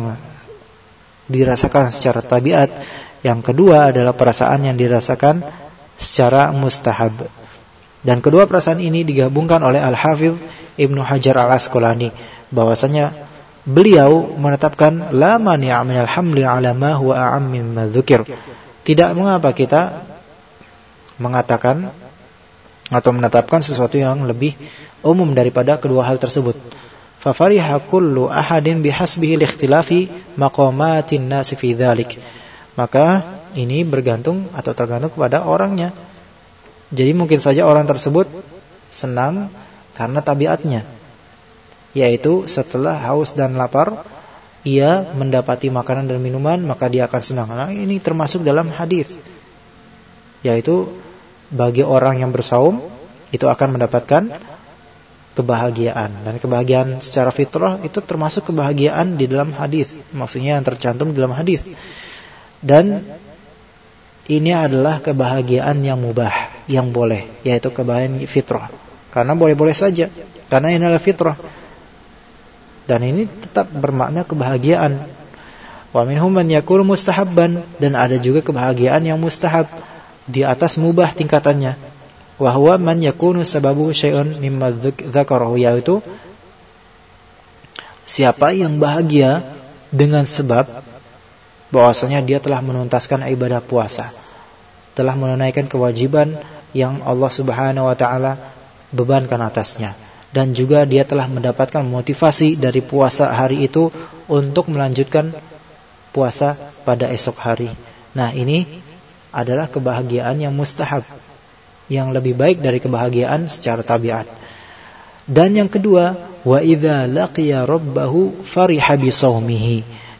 dirasakan secara tabiat. Yang kedua adalah perasaan yang dirasakan secara mustahab. Dan kedua perasaan ini digabungkan oleh Al-Hafidh Ibnu Hajar Al-Asqalani bahwasanya beliau menetapkan la mani'a minal hamli 'ala ma huwa a'am mimma dzukir. Tidak mengapa kita mengatakan atau menetapkan sesuatu yang lebih umum daripada kedua hal tersebut. Fafariha kullu ahadin bihasbihi likhtilafi maqamatin nasi fi dhalik. Maka ini bergantung atau tergantung kepada orangnya. Jadi mungkin saja orang tersebut senang karena tabiatnya. Yaitu setelah haus dan lapar ia mendapati makanan dan minuman maka dia akan senang. Nah, ini termasuk dalam hadis. Yaitu bagi orang yang bersaum itu akan mendapatkan kebahagiaan. Dan kebahagiaan secara fitrah itu termasuk kebahagiaan di dalam hadis. Maksudnya yang tercantum di dalam hadis. Dan ini adalah kebahagiaan yang mubah yang boleh yaitu kebahagiaan fitrah. Karena boleh-boleh saja. Karena ini adalah fitrah. Dan ini tetap bermakna kebahagiaan. Wa minhum man yakul mustahabban. Dan ada juga kebahagiaan yang mustahab di atas mubah tingkatannya Wahwa man yakunu sababu syai'un mimma dzakarahu yaitu siapa yang bahagia dengan sebab bahwasanya dia telah menuntaskan ibadah puasa telah menunaikan kewajiban yang Allah Subhanahu wa taala bebankan atasnya dan juga dia telah mendapatkan motivasi dari puasa hari itu untuk melanjutkan puasa pada esok hari. Nah, ini adalah kebahagiaan yang mustahab yang lebih baik dari kebahagiaan secara tabiat. Dan yang kedua, wa idza laqiya rabbahu fariha bi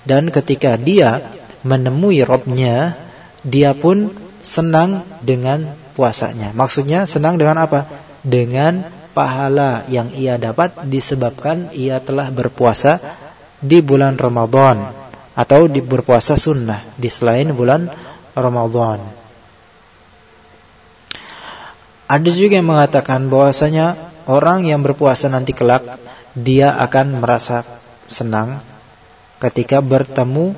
Dan ketika dia menemui Robnya, dia pun senang dengan puasanya. Maksudnya senang dengan apa? Dengan pahala yang ia dapat disebabkan ia telah berpuasa di bulan Ramadan atau di berpuasa sunnah di selain bulan Ramadan. Ada juga yang mengatakan bahwasanya orang yang berpuasa nanti kelak dia akan merasa senang ketika bertemu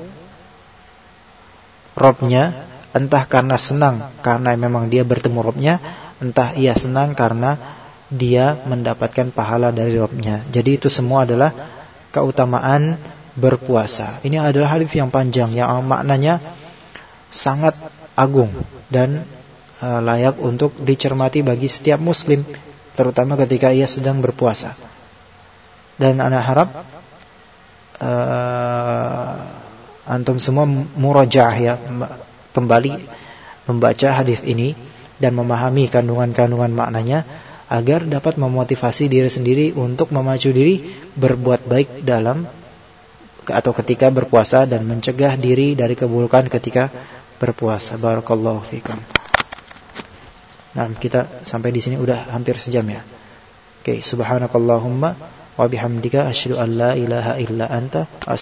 Robnya entah karena senang karena memang dia bertemu Robnya entah ia senang karena dia mendapatkan pahala dari Robnya. Jadi itu semua adalah keutamaan berpuasa. Ini adalah hadis yang panjang yang maknanya sangat agung dan uh, layak untuk dicermati bagi setiap muslim terutama ketika ia sedang berpuasa. Dan anak harap uh, antum semua murajaah ya kembali membaca hadis ini dan memahami kandungan-kandungan maknanya agar dapat memotivasi diri sendiri untuk memacu diri berbuat baik dalam atau ketika berpuasa dan mencegah diri dari keburukan ketika berpuasa. Barakallahu fikum. Nah, kita sampai di sini udah hampir sejam ya. Oke, subhanakallahumma wa bihamdika asyhadu an la ilaha illa anta